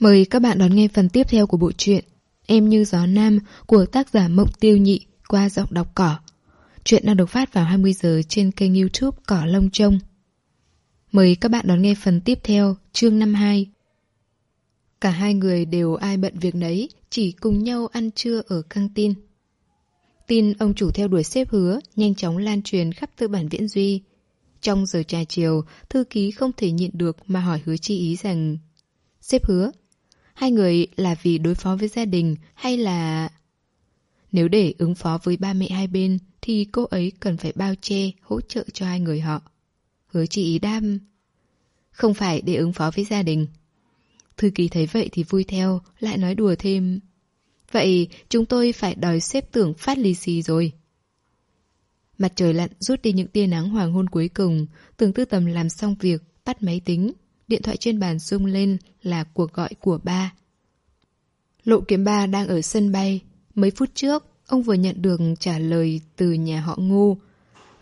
Mời các bạn đón nghe phần tiếp theo của bộ truyện Em như gió nam của tác giả Mộng Tiêu Nhị qua giọng đọc cỏ. Chuyện đang được phát vào 20 giờ trên kênh youtube Cỏ Lông Trông. Mời các bạn đón nghe phần tiếp theo, chương 52. Cả hai người đều ai bận việc nấy, chỉ cùng nhau ăn trưa ở căng tin. Tin ông chủ theo đuổi xếp hứa, nhanh chóng lan truyền khắp tư bản viễn duy. Trong giờ trà chiều, thư ký không thể nhịn được mà hỏi hứa chi ý rằng Xếp hứa, hai người là vì đối phó với gia đình hay là... Nếu để ứng phó với ba mẹ hai bên thì cô ấy cần phải bao che, hỗ trợ cho hai người họ. Hứa chị ý đam... Không phải để ứng phó với gia đình. Thư ký thấy vậy thì vui theo, lại nói đùa thêm. Vậy chúng tôi phải đòi xếp tưởng phát lì xì rồi. Mặt trời lặn rút đi những tia nắng hoàng hôn cuối cùng, tưởng tư tầm làm xong việc, tắt máy tính. Điện thoại trên bàn rung lên là cuộc gọi của ba. Lộ kiếm ba đang ở sân bay. Mấy phút trước, ông vừa nhận được trả lời từ nhà họ ngu.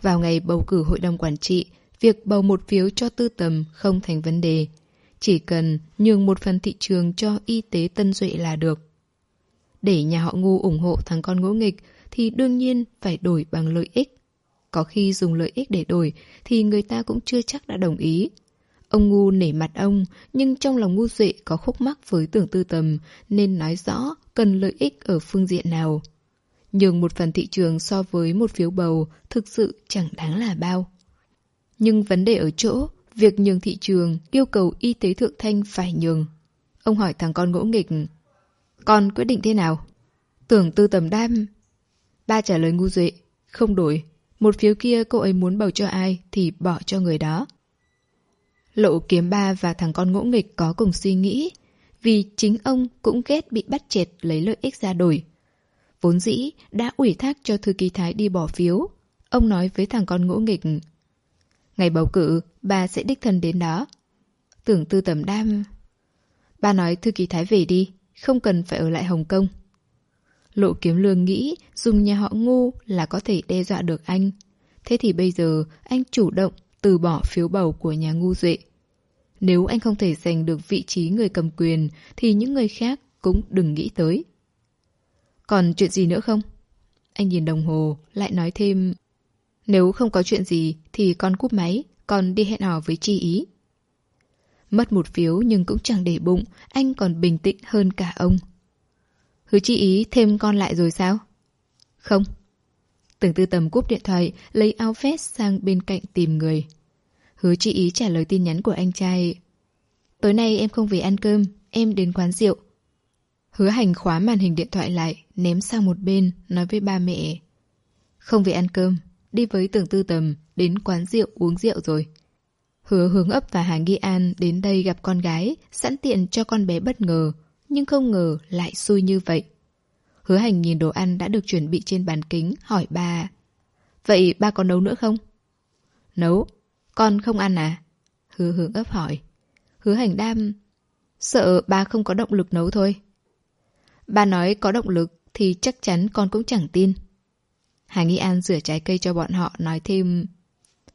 Vào ngày bầu cử hội đồng quản trị, việc bầu một phiếu cho tư tầm không thành vấn đề. Chỉ cần nhường một phần thị trường cho y tế tân duệ là được. Để nhà họ ngu ủng hộ thằng con ngỗ nghịch thì đương nhiên phải đổi bằng lợi ích. Có khi dùng lợi ích để đổi thì người ta cũng chưa chắc đã đồng ý. Ông ngu nể mặt ông, nhưng trong lòng ngu duệ có khúc mắc với tưởng tư tầm, nên nói rõ cần lợi ích ở phương diện nào. Nhường một phần thị trường so với một phiếu bầu thực sự chẳng đáng là bao. Nhưng vấn đề ở chỗ, việc nhường thị trường yêu cầu y tế thượng thanh phải nhường. Ông hỏi thằng con ngỗ nghịch, con quyết định thế nào? Tưởng tư tầm đam. Ba trả lời ngu duệ, không đổi. Một phiếu kia cô ấy muốn bầu cho ai thì bỏ cho người đó. Lộ kiếm ba và thằng con ngỗ nghịch có cùng suy nghĩ, vì chính ông cũng ghét bị bắt chẹt lấy lợi ích ra đổi. Vốn dĩ đã ủy thác cho thư ký Thái đi bỏ phiếu. Ông nói với thằng con ngỗ nghịch. Ngày bầu cử, bà sẽ đích thân đến đó. Tưởng tư tầm đam. Ba nói thư ký Thái về đi, không cần phải ở lại Hồng Kông. Lộ kiếm lương nghĩ dùng nhà họ ngu là có thể đe dọa được anh. Thế thì bây giờ anh chủ động từ bỏ phiếu bầu của nhà ngu duệ. Nếu anh không thể giành được vị trí người cầm quyền thì những người khác cũng đừng nghĩ tới. Còn chuyện gì nữa không? Anh nhìn đồng hồ, lại nói thêm Nếu không có chuyện gì thì con cúp máy, con đi hẹn hò với chi ý. Mất một phiếu nhưng cũng chẳng để bụng, anh còn bình tĩnh hơn cả ông. Hứa chi ý thêm con lại rồi sao? Không. Tưởng tư tầm cúp điện thoại, lấy áo vest sang bên cạnh tìm người. Hứa chị ý trả lời tin nhắn của anh trai. Tối nay em không về ăn cơm, em đến quán rượu. Hứa hành khóa màn hình điện thoại lại, ném sang một bên, nói với ba mẹ. Không về ăn cơm, đi với tưởng tư tầm, đến quán rượu uống rượu rồi. Hứa hướng ấp và Hà Nghi An đến đây gặp con gái, sẵn tiện cho con bé bất ngờ, nhưng không ngờ lại xui như vậy. Hứa hành nhìn đồ ăn đã được chuẩn bị trên bàn kính, hỏi ba. Vậy ba có nấu nữa không? Nấu. Con không ăn à? Hứa hướng ấp hỏi. Hứa hành đam. Sợ ba không có động lực nấu thôi. Ba nói có động lực thì chắc chắn con cũng chẳng tin. Hà Nghi An rửa trái cây cho bọn họ nói thêm.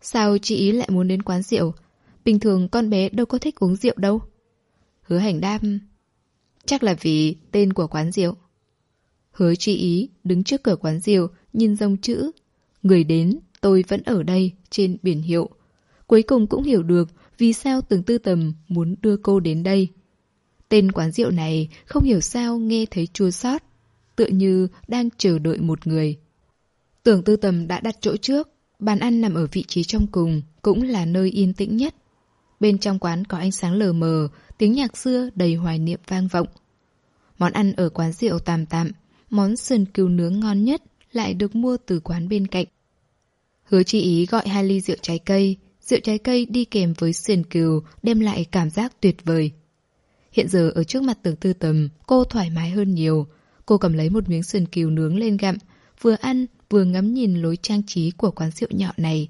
Sao chị ý lại muốn đến quán rượu? Bình thường con bé đâu có thích uống rượu đâu. Hứa hành đam. Chắc là vì tên của quán rượu. Hứa chị ý đứng trước cửa quán rượu, nhìn dòng chữ. Người đến, tôi vẫn ở đây, trên biển hiệu. Cuối cùng cũng hiểu được vì sao từng tư tầm muốn đưa cô đến đây. Tên quán rượu này không hiểu sao nghe thấy chua xót tựa như đang chờ đợi một người. Tưởng tư tầm đã đặt chỗ trước, bàn ăn nằm ở vị trí trong cùng, cũng là nơi yên tĩnh nhất. Bên trong quán có ánh sáng lờ mờ, tiếng nhạc xưa đầy hoài niệm vang vọng. Món ăn ở quán rượu tạm tạm, món sườn cừu nướng ngon nhất lại được mua từ quán bên cạnh. Hứa chi ý gọi hai ly rượu trái cây, rượu trái cây đi kèm với sườn cừu đem lại cảm giác tuyệt vời. Hiện giờ ở trước mặt tưởng tư tầm, cô thoải mái hơn nhiều. Cô cầm lấy một miếng sườn cừu nướng lên gặm, vừa ăn vừa ngắm nhìn lối trang trí của quán rượu nhỏ này.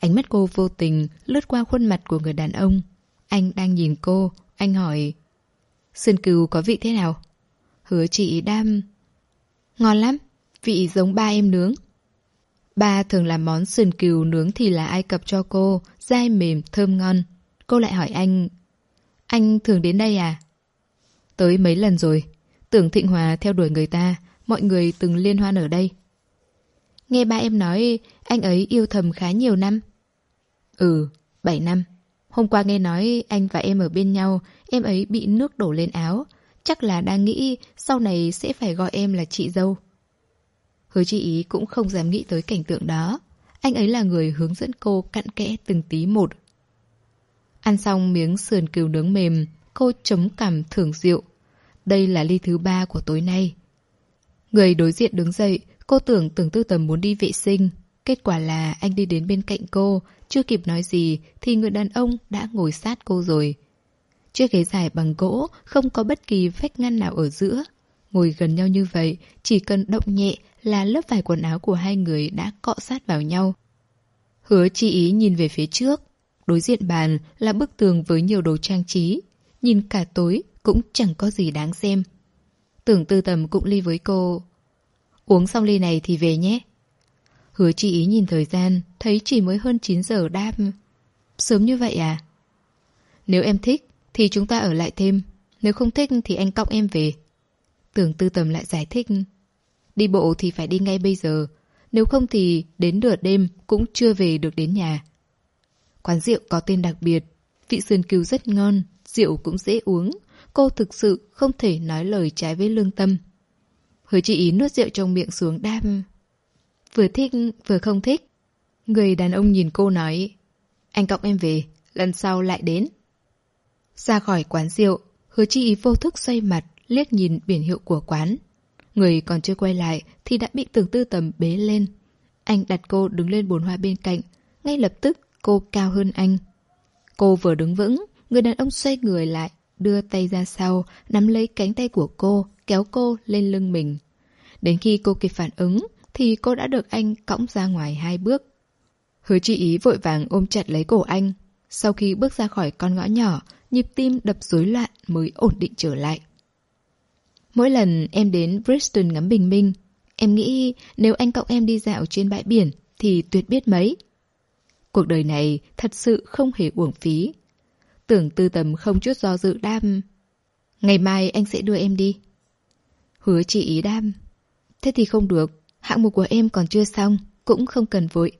Ánh mắt cô vô tình lướt qua khuôn mặt của người đàn ông. Anh đang nhìn cô, anh hỏi Sườn cừu có vị thế nào? Hứa chị đam Ngon lắm, vị giống ba em nướng. Ba thường làm món sườn cừu nướng thì là Ai Cập cho cô, dai mềm, thơm ngon. Cô lại hỏi anh, anh thường đến đây à? Tới mấy lần rồi. Tưởng Thịnh Hòa theo đuổi người ta, mọi người từng liên hoan ở đây. Nghe ba em nói anh ấy yêu thầm khá nhiều năm. Ừ, 7 năm. Hôm qua nghe nói anh và em ở bên nhau, em ấy bị nước đổ lên áo. Chắc là đang nghĩ sau này sẽ phải gọi em là chị dâu. Hứa chi ý cũng không dám nghĩ tới cảnh tượng đó. Anh ấy là người hướng dẫn cô cặn kẽ từng tí một. Ăn xong miếng sườn cừu nướng mềm, cô chống cằm thưởng rượu. Đây là ly thứ ba của tối nay. Người đối diện đứng dậy, cô tưởng tưởng tư tầm muốn đi vệ sinh. Kết quả là anh đi đến bên cạnh cô, chưa kịp nói gì thì người đàn ông đã ngồi sát cô rồi. Chiếc ghế dài bằng gỗ, không có bất kỳ vách ngăn nào ở giữa. Ngồi gần nhau như vậy, chỉ cần động nhẹ là lớp vải quần áo của hai người đã cọ sát vào nhau. Hứa chi ý nhìn về phía trước. Đối diện bàn là bức tường với nhiều đồ trang trí. Nhìn cả tối cũng chẳng có gì đáng xem. Tưởng tư tầm cũng ly với cô. Uống xong ly này thì về nhé. Hứa chi ý nhìn thời gian, thấy chỉ mới hơn 9 giờ đáp. Sớm như vậy à? Nếu em thích, thì chúng ta ở lại thêm. Nếu không thích thì anh cõng em về. Tưởng tư tầm lại giải thích. Đi bộ thì phải đi ngay bây giờ. Nếu không thì đến nửa đêm cũng chưa về được đến nhà. Quán rượu có tên đặc biệt. Vị sườn cừu rất ngon, rượu cũng dễ uống. Cô thực sự không thể nói lời trái với lương tâm. Hứa chị ý nuốt rượu trong miệng xuống đam. Vừa thích vừa không thích. Người đàn ông nhìn cô nói Anh cõng em về, lần sau lại đến. Ra khỏi quán rượu, hứa chi ý vô thức xoay mặt, liếc nhìn biển hiệu của quán. Người còn chưa quay lại thì đã bị tưởng tư tầm bế lên. Anh đặt cô đứng lên bồn hoa bên cạnh. Ngay lập tức cô cao hơn anh. Cô vừa đứng vững, người đàn ông xoay người lại, đưa tay ra sau, nắm lấy cánh tay của cô, kéo cô lên lưng mình. Đến khi cô kịp phản ứng, thì cô đã được anh cõng ra ngoài hai bước. Hứa chị ý vội vàng ôm chặt lấy cổ anh. Sau khi bước ra khỏi con ngõ nhỏ, nhịp tim đập rối loạn mới ổn định trở lại. Mỗi lần em đến Bristol ngắm bình minh, em nghĩ nếu anh cộng em đi dạo trên bãi biển thì tuyệt biết mấy. Cuộc đời này thật sự không hề uổng phí. Tưởng tư tầm không chút do dự đam. Ngày mai anh sẽ đưa em đi. Hứa chị ý đam. Thế thì không được, hạng mục của em còn chưa xong, cũng không cần vội.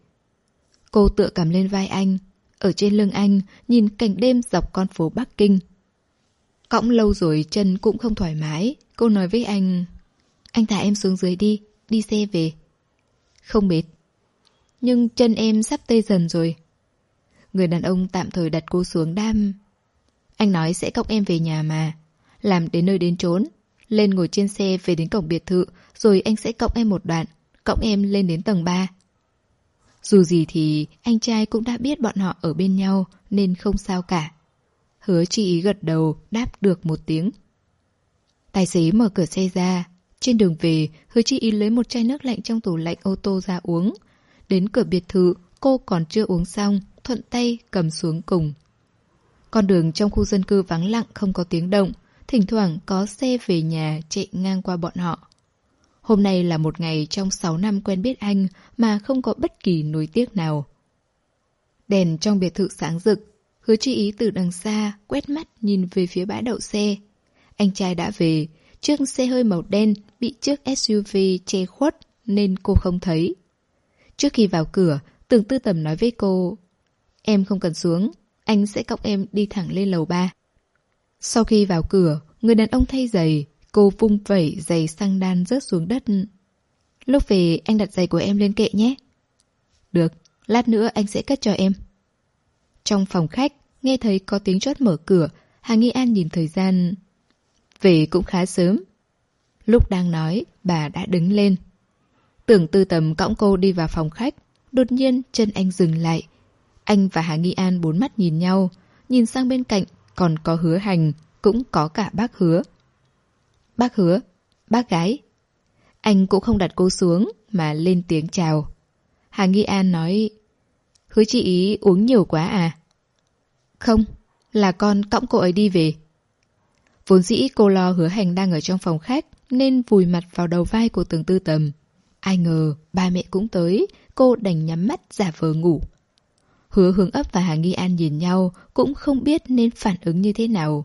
Cô tựa cầm lên vai anh, ở trên lưng anh, nhìn cảnh đêm dọc con phố Bắc Kinh. Cõng lâu rồi chân cũng không thoải mái, cô nói với anh, anh thả em xuống dưới đi, đi xe về. Không mệt. Nhưng chân em sắp tê dần rồi. Người đàn ông tạm thời đặt cô xuống đam. Anh nói sẽ cõng em về nhà mà. Làm đến nơi đến trốn. Lên ngồi trên xe về đến cổng biệt thự, rồi anh sẽ cõng em một đoạn, cõng em lên đến tầng 3. Dù gì thì anh trai cũng đã biết bọn họ ở bên nhau nên không sao cả. Hứa chị gật đầu đáp được một tiếng. Tài xế mở cửa xe ra. Trên đường về, hứa chi Y lấy một chai nước lạnh trong tủ lạnh ô tô ra uống. Đến cửa biệt thự, cô còn chưa uống xong, thuận tay cầm xuống cùng. Con đường trong khu dân cư vắng lặng không có tiếng động, thỉnh thoảng có xe về nhà chạy ngang qua bọn họ. Hôm nay là một ngày trong 6 năm quen biết anh mà không có bất kỳ nối tiếc nào. Đèn trong biệt thự sáng rực, hứa chi ý từ đằng xa, quét mắt nhìn về phía bãi đậu xe. Anh trai đã về, chiếc xe hơi màu đen bị chiếc SUV che khuất nên cô không thấy. Trước khi vào cửa, tưởng tư tầm nói với cô Em không cần xuống, anh sẽ cõng em đi thẳng lên lầu ba. Sau khi vào cửa, người đàn ông thay giày, Cô vung vẩy giày sang đan rớt xuống đất. Lúc về anh đặt giày của em lên kệ nhé. Được, lát nữa anh sẽ cất cho em. Trong phòng khách, nghe thấy có tiếng chót mở cửa, Hà Nghi An nhìn thời gian. Về cũng khá sớm. Lúc đang nói, bà đã đứng lên. Tưởng tư tầm cõng cô đi vào phòng khách, đột nhiên chân anh dừng lại. Anh và Hà Nghi An bốn mắt nhìn nhau, nhìn sang bên cạnh còn có hứa hành, cũng có cả bác hứa. Bác hứa, bác gái. Anh cũng không đặt cô xuống mà lên tiếng chào. Hà Nghi An nói, hứa chị ý uống nhiều quá à? Không, là con cõng cô ấy đi về. Vốn dĩ cô lo hứa hành đang ở trong phòng khách nên vùi mặt vào đầu vai của tường tư tầm. Ai ngờ ba mẹ cũng tới, cô đành nhắm mắt giả vờ ngủ. Hứa hướng ấp và Hà Nghi An nhìn nhau cũng không biết nên phản ứng như thế nào.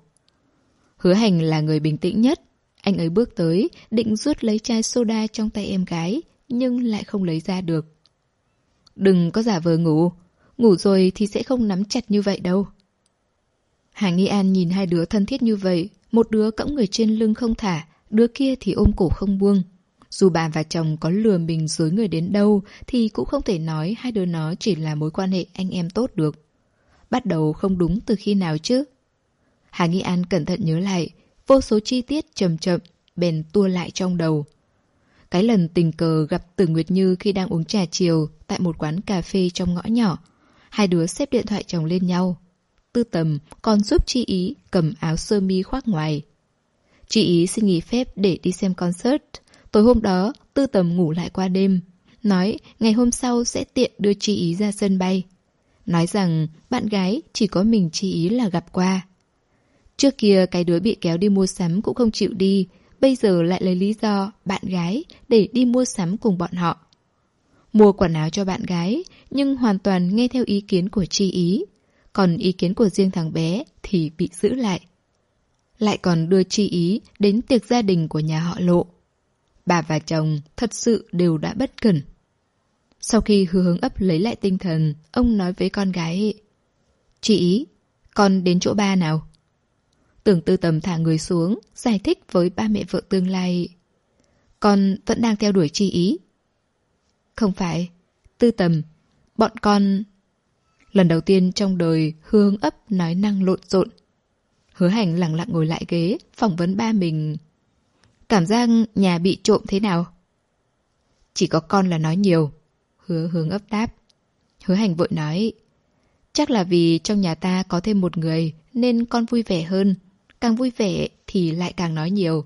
Hứa hành là người bình tĩnh nhất. Anh ấy bước tới, định rút lấy chai soda trong tay em gái, nhưng lại không lấy ra được. Đừng có giả vờ ngủ, ngủ rồi thì sẽ không nắm chặt như vậy đâu. Hà Nghi An nhìn hai đứa thân thiết như vậy, một đứa cõng người trên lưng không thả, đứa kia thì ôm cổ không buông. Dù bà và chồng có lừa mình dối người đến đâu thì cũng không thể nói hai đứa nó chỉ là mối quan hệ anh em tốt được. Bắt đầu không đúng từ khi nào chứ? Hà Nghi An cẩn thận nhớ lại, vô số chi tiết chậm chậm, bèn tua lại trong đầu. Cái lần tình cờ gặp Tử Nguyệt Như khi đang uống trà chiều tại một quán cà phê trong ngõ nhỏ. Hai đứa xếp điện thoại chồng lên nhau. Tư tầm còn giúp Chi Ý cầm áo sơ mi khoác ngoài. Chị Ý xin nghỉ phép để đi xem concert. Tối hôm đó, Tư tầm ngủ lại qua đêm. Nói ngày hôm sau sẽ tiện đưa Chi Ý ra sân bay. Nói rằng bạn gái chỉ có mình Chi Ý là gặp qua. Trước kia cái đứa bị kéo đi mua sắm cũng không chịu đi, bây giờ lại lấy lý do bạn gái để đi mua sắm cùng bọn họ. Mua quần áo cho bạn gái, nhưng hoàn toàn nghe theo ý kiến của Chi Ý. Còn ý kiến của riêng thằng bé thì bị giữ lại. Lại còn đưa Chi Ý đến tiệc gia đình của nhà họ Lộ. Bà và chồng thật sự đều đã bất cẩn. Sau khi hứa hướng ấp lấy lại tinh thần, ông nói với con gái Chị Ý, con đến chỗ ba nào? Tưởng tư tầm thả người xuống, giải thích với ba mẹ vợ tương lai. Con vẫn đang theo đuổi chi ý. Không phải, tư tầm, bọn con... Lần đầu tiên trong đời hương ấp nói năng lộn xộn. Hứa hành lặng lặng ngồi lại ghế, phỏng vấn ba mình. Cảm giác nhà bị trộm thế nào? Chỉ có con là nói nhiều. Hứa hướng ấp đáp. Hứa hành vội nói. Chắc là vì trong nhà ta có thêm một người nên con vui vẻ hơn. Càng vui vẻ thì lại càng nói nhiều.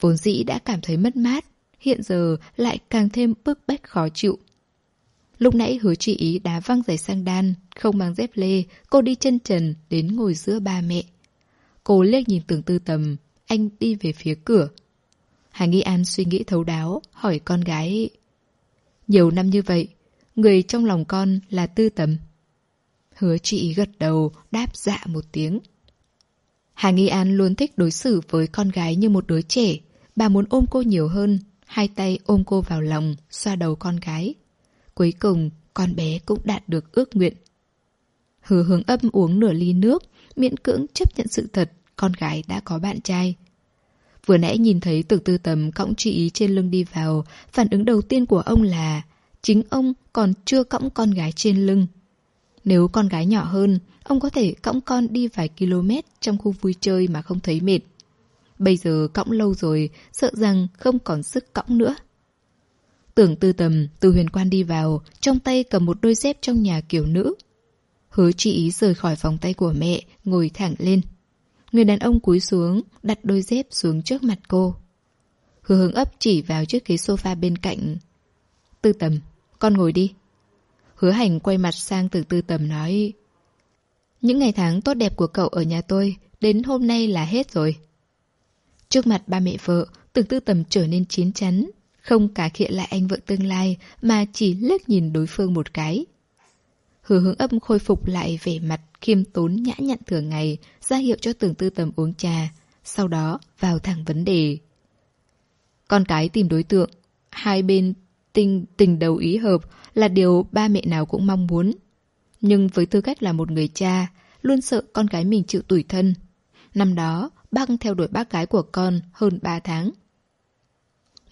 Vốn dĩ đã cảm thấy mất mát, hiện giờ lại càng thêm bức bách khó chịu. Lúc nãy hứa chị ý đá văng giày sang đan, không mang dép lê, cô đi chân trần đến ngồi giữa ba mẹ. Cô liếc nhìn tưởng tư tầm, anh đi về phía cửa. Hà Nghi An suy nghĩ thấu đáo, hỏi con gái. Nhiều năm như vậy, người trong lòng con là tư tầm. Hứa chị ý gật đầu, đáp dạ một tiếng. Hà Nghi An luôn thích đối xử với con gái như một đứa trẻ. Bà muốn ôm cô nhiều hơn, hai tay ôm cô vào lòng, xoa đầu con gái. Cuối cùng, con bé cũng đạt được ước nguyện. Hứa hướng âm uống nửa ly nước, miễn cưỡng chấp nhận sự thật, con gái đã có bạn trai. Vừa nãy nhìn thấy tưởng tư tầm cõng chị ý trên lưng đi vào, phản ứng đầu tiên của ông là chính ông còn chưa cõng con gái trên lưng. Nếu con gái nhỏ hơn, ông có thể cõng con đi vài km trong khu vui chơi mà không thấy mệt. Bây giờ cõng lâu rồi, sợ rằng không còn sức cõng nữa. Tưởng tư tầm, từ huyền quan đi vào, trong tay cầm một đôi dép trong nhà kiểu nữ. Hứa chị ý rời khỏi vòng tay của mẹ, ngồi thẳng lên. Người đàn ông cúi xuống, đặt đôi dép xuống trước mặt cô. Hứa hướng ấp chỉ vào chiếc ghế sofa bên cạnh. Tư tầm, con ngồi đi. Hứa hành quay mặt sang từ tư tầm nói Những ngày tháng tốt đẹp của cậu ở nhà tôi Đến hôm nay là hết rồi Trước mặt ba mẹ vợ Từ tư tầm trở nên chín chắn không cả khịa lại anh vợ tương lai Mà chỉ liếc nhìn đối phương một cái Hứa hướng âm khôi phục lại vẻ mặt khiêm tốn nhã nhặn thường ngày, ra hiệu cho tưởng tư tầm uống trà, sau đó vào thẳng vấn đề. Con cái tìm đối tượng, hai bên tình tình đầu ý hợp là điều ba mẹ nào cũng mong muốn. Nhưng với tư cách là một người cha, luôn sợ con gái mình chịu tủi thân. Năm đó, băng theo đuổi bác gái của con hơn 3 tháng.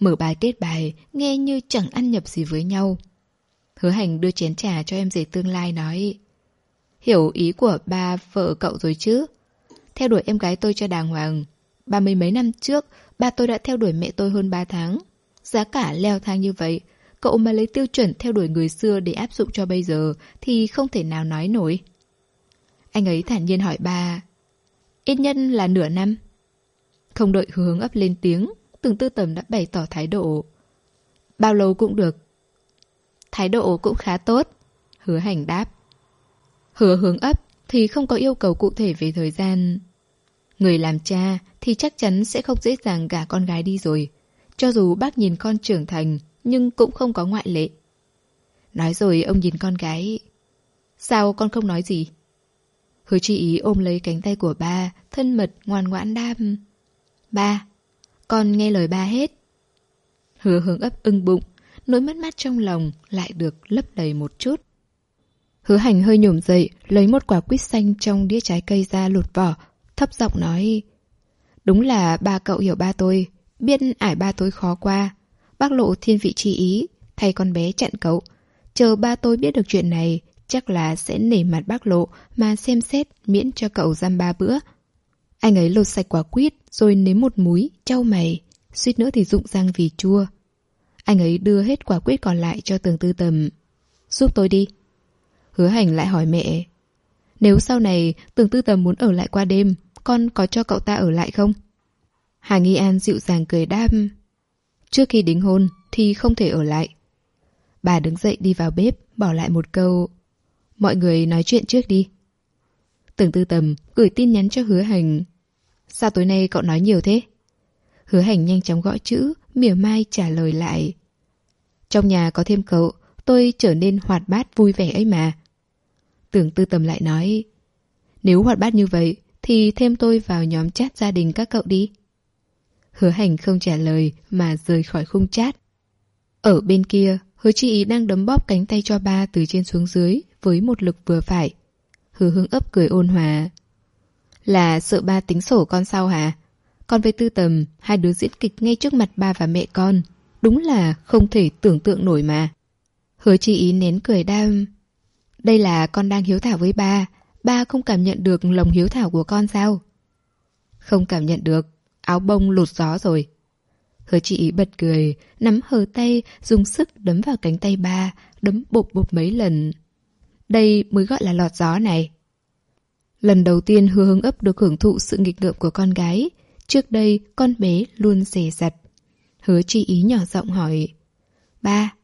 Mở bài kết bài, nghe như chẳng ăn nhập gì với nhau. Hứa hành đưa chén trà cho em rể tương lai nói Hiểu ý của ba vợ cậu rồi chứ? Theo đuổi em gái tôi cho đàng hoàng. Ba mươi mấy năm trước Ba tôi đã theo đuổi mẹ tôi hơn ba tháng. Giá cả leo thang như vậy Cậu mà lấy tiêu chuẩn theo đuổi người xưa để áp dụng cho bây giờ Thì không thể nào nói nổi. Anh ấy thản nhiên hỏi ba Ít nhân là nửa năm. Không đợi hướng ấp lên tiếng Từng tư tầm đã bày tỏ thái độ Bao lâu cũng được Thái độ cũng khá tốt. Hứa hành đáp. Hứa hướng ấp thì không có yêu cầu cụ thể về thời gian. Người làm cha thì chắc chắn sẽ không dễ dàng gả con gái đi rồi. Cho dù bác nhìn con trưởng thành, nhưng cũng không có ngoại lệ. Nói rồi ông nhìn con gái. Sao con không nói gì? Hứa chi ý ôm lấy cánh tay của ba, thân mật, ngoan ngoãn đam. Ba, con nghe lời ba hết. Hứa hướng ấp ưng bụng, nỗi mất mát trong lòng lại được lấp đầy một chút. Hứa hành hơi nhổm dậy, lấy một quả quýt xanh trong đĩa trái cây ra lột vỏ, thấp giọng nói. Đúng là ba cậu hiểu ba tôi, biết ải ba tôi khó qua. Bác lộ thiên vị chi ý, thay con bé chặn cậu. Chờ ba tôi biết được chuyện này, chắc là sẽ nể mặt bác lộ mà xem xét miễn cho cậu giam ba bữa. Anh ấy lột sạch quả quýt rồi nếm một múi, trao mày, suýt nữa thì rụng răng vì chua. Anh ấy đưa hết quả quýt còn lại cho tường tư tầm. Giúp tôi đi. Hứa hành lại hỏi mẹ. Nếu sau này tường tư tầm muốn ở lại qua đêm, con có cho cậu ta ở lại không? Hà Nghi An dịu dàng cười đam. Trước khi đính hôn thì không thể ở lại. Bà đứng dậy đi vào bếp, bỏ lại một câu. Mọi người nói chuyện trước đi. Tưởng tư tầm gửi tin nhắn cho hứa hành. Sao tối nay cậu nói nhiều thế? Hứa hành nhanh chóng gõ chữ, mỉa mai trả lời lại. Trong nhà có thêm cậu, tôi trở nên hoạt bát vui vẻ ấy mà. Tưởng tư tầm lại nói. Nếu hoạt bát như vậy, thì thêm tôi vào nhóm chat gia đình các cậu đi. Hứa hành không trả lời mà rời khỏi khung chat. Ở bên kia, hứa chi ý đang đấm bóp cánh tay cho ba từ trên xuống dưới với một lực vừa phải. Hứa hướng ấp cười ôn hòa. Là sợ ba tính sổ con sau hả? Con với tư tầm, hai đứa diễn kịch ngay trước mặt ba và mẹ con. Đúng là không thể tưởng tượng nổi mà. Hứa chi ý nén cười đam. Đây là con đang hiếu thảo với ba. Ba không cảm nhận được lòng hiếu thảo của con sao? Không cảm nhận được. Áo bông lột gió rồi. Hứa chị ý bật cười, nắm hờ tay, dùng sức đấm vào cánh tay ba, đấm bụp bụp mấy lần. Đây mới gọi là lọt gió này. Lần đầu tiên hứa hướng ấp được hưởng thụ sự nghịch ngợm của con gái. Trước đây, con bé luôn dè dặt. Hứa chi ý nhỏ giọng hỏi. Ba,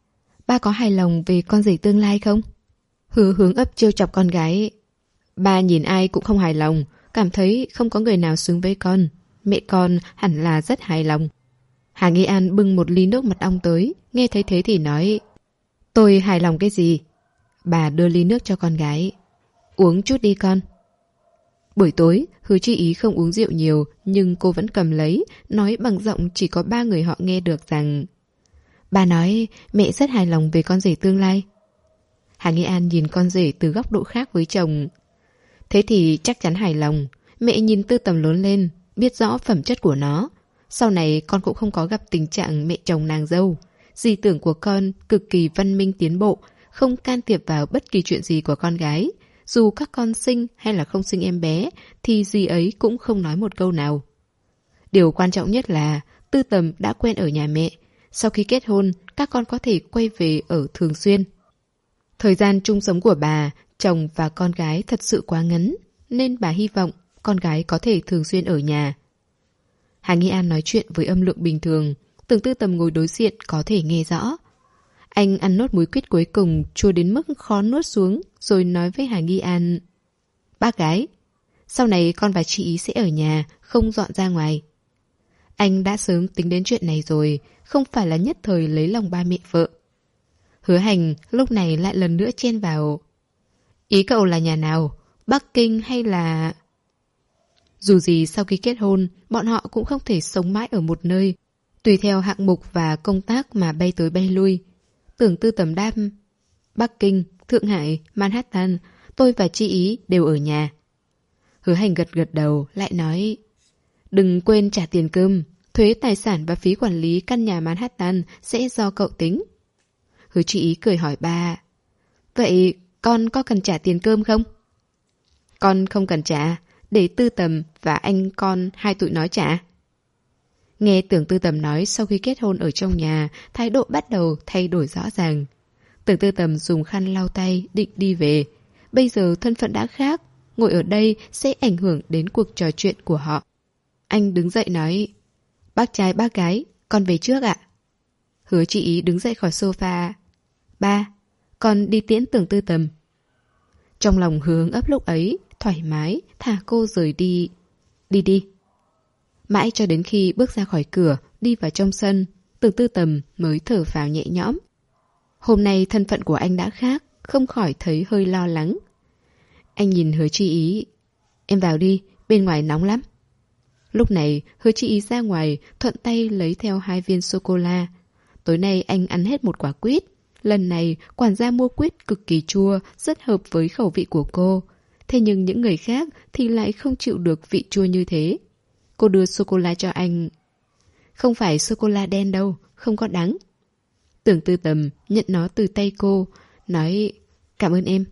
ba có hài lòng về con rể tương lai không? Hứa hướng ấp trêu chọc con gái. Ba nhìn ai cũng không hài lòng, cảm thấy không có người nào xứng với con. Mẹ con hẳn là rất hài lòng. Hà Nghi An bưng một ly nước mật ong tới, nghe thấy thế thì nói. Tôi hài lòng cái gì? Bà đưa ly nước cho con gái. Uống chút đi con. Buổi tối, hứa chi ý không uống rượu nhiều, nhưng cô vẫn cầm lấy, nói bằng giọng chỉ có ba người họ nghe được rằng Bà nói mẹ rất hài lòng về con rể tương lai. Hà Nghĩa An nhìn con rể từ góc độ khác với chồng. Thế thì chắc chắn hài lòng. Mẹ nhìn tư tầm lớn lên, biết rõ phẩm chất của nó. Sau này con cũng không có gặp tình trạng mẹ chồng nàng dâu. Di tưởng của con cực kỳ văn minh tiến bộ, không can thiệp vào bất kỳ chuyện gì của con gái. Dù các con sinh hay là không sinh em bé, thì gì ấy cũng không nói một câu nào. Điều quan trọng nhất là tư tầm đã quen ở nhà mẹ. Sau khi kết hôn, các con có thể quay về ở thường xuyên. Thời gian chung sống của bà, chồng và con gái thật sự quá ngắn, nên bà hy vọng con gái có thể thường xuyên ở nhà. Hà Nghi An nói chuyện với âm lượng bình thường, tưởng tư tầm ngồi đối diện có thể nghe rõ. Anh ăn nốt muối quýt cuối cùng, chua đến mức khó nuốt xuống, rồi nói với Hà Nghi An. Bác gái, sau này con và chị ý sẽ ở nhà, không dọn ra ngoài. Anh đã sớm tính đến chuyện này rồi, không phải là nhất thời lấy lòng ba mẹ vợ. Hứa hành lúc này lại lần nữa chen vào. Ý cậu là nhà nào? Bắc Kinh hay là... Dù gì sau khi kết hôn, bọn họ cũng không thể sống mãi ở một nơi. Tùy theo hạng mục và công tác mà bay tới bay lui. Tưởng tư tầm đam. Bắc Kinh, Thượng Hải, Manhattan, tôi và chị ý đều ở nhà. Hứa hành gật gật đầu, lại nói Đừng quên trả tiền cơm, thuế tài sản và phí quản lý căn nhà Manhattan sẽ do cậu tính. Hứa chị ý cười hỏi ba Vậy con có cần trả tiền cơm không? Con không cần trả, để tư tầm và anh con hai tụi nói trả. Nghe tưởng tư tầm nói sau khi kết hôn ở trong nhà, thái độ bắt đầu thay đổi rõ ràng. Tưởng tư tầm dùng khăn lau tay, định đi về. Bây giờ thân phận đã khác, ngồi ở đây sẽ ảnh hưởng đến cuộc trò chuyện của họ. Anh đứng dậy nói, bác trai bác gái, con về trước ạ. Hứa chị ý đứng dậy khỏi sofa. Ba, con đi tiễn tưởng tư tầm. Trong lòng hướng ấp lúc ấy, thoải mái, thả cô rời đi. Đi đi. Mãi cho đến khi bước ra khỏi cửa, đi vào trong sân, tưởng tư tầm mới thở vào nhẹ nhõm. Hôm nay thân phận của anh đã khác, không khỏi thấy hơi lo lắng. Anh nhìn hứa chi ý, Em vào đi, bên ngoài nóng lắm. Lúc này, hứa chi ý ra ngoài, thuận tay lấy theo hai viên sô-cô-la. Tối nay anh ăn hết một quả quýt. Lần này, quản gia mua quýt cực kỳ chua, rất hợp với khẩu vị của cô. Thế nhưng những người khác thì lại không chịu được vị chua như thế. Cô đưa sô-cô-la cho anh. Không phải sô-cô-la đen đâu, không có đắng. Tưởng tư tầm nhận nó từ tay cô, nói cảm ơn em.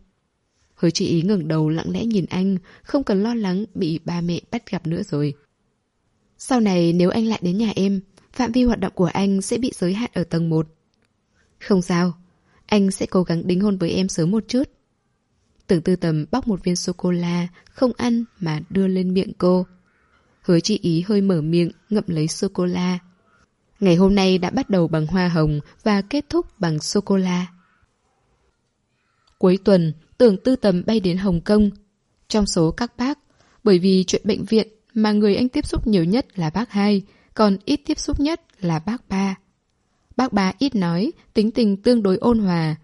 Hứa chị ý ngẩng đầu lặng lẽ nhìn anh, không cần lo lắng bị ba mẹ bắt gặp nữa rồi. Sau này nếu anh lại đến nhà em, phạm vi hoạt động của anh sẽ bị giới hạn ở tầng 1. Không sao, anh sẽ cố gắng đính hôn với em sớm một chút. Tưởng tư tầm bóc một viên sô-cô-la, không ăn mà đưa lên miệng cô. Hứa chị ý hơi mở miệng, ngậm lấy sô-cô-la. Ngày hôm nay đã bắt đầu bằng hoa hồng và kết thúc bằng sô-cô-la. Cuối tuần, tưởng tư tầm bay đến Hồng Kông. Trong số các bác, bởi vì chuyện bệnh viện mà người anh tiếp xúc nhiều nhất là bác hai, còn ít tiếp xúc nhất là bác ba. Bác ba ít nói, tính tình tương đối ôn hòa.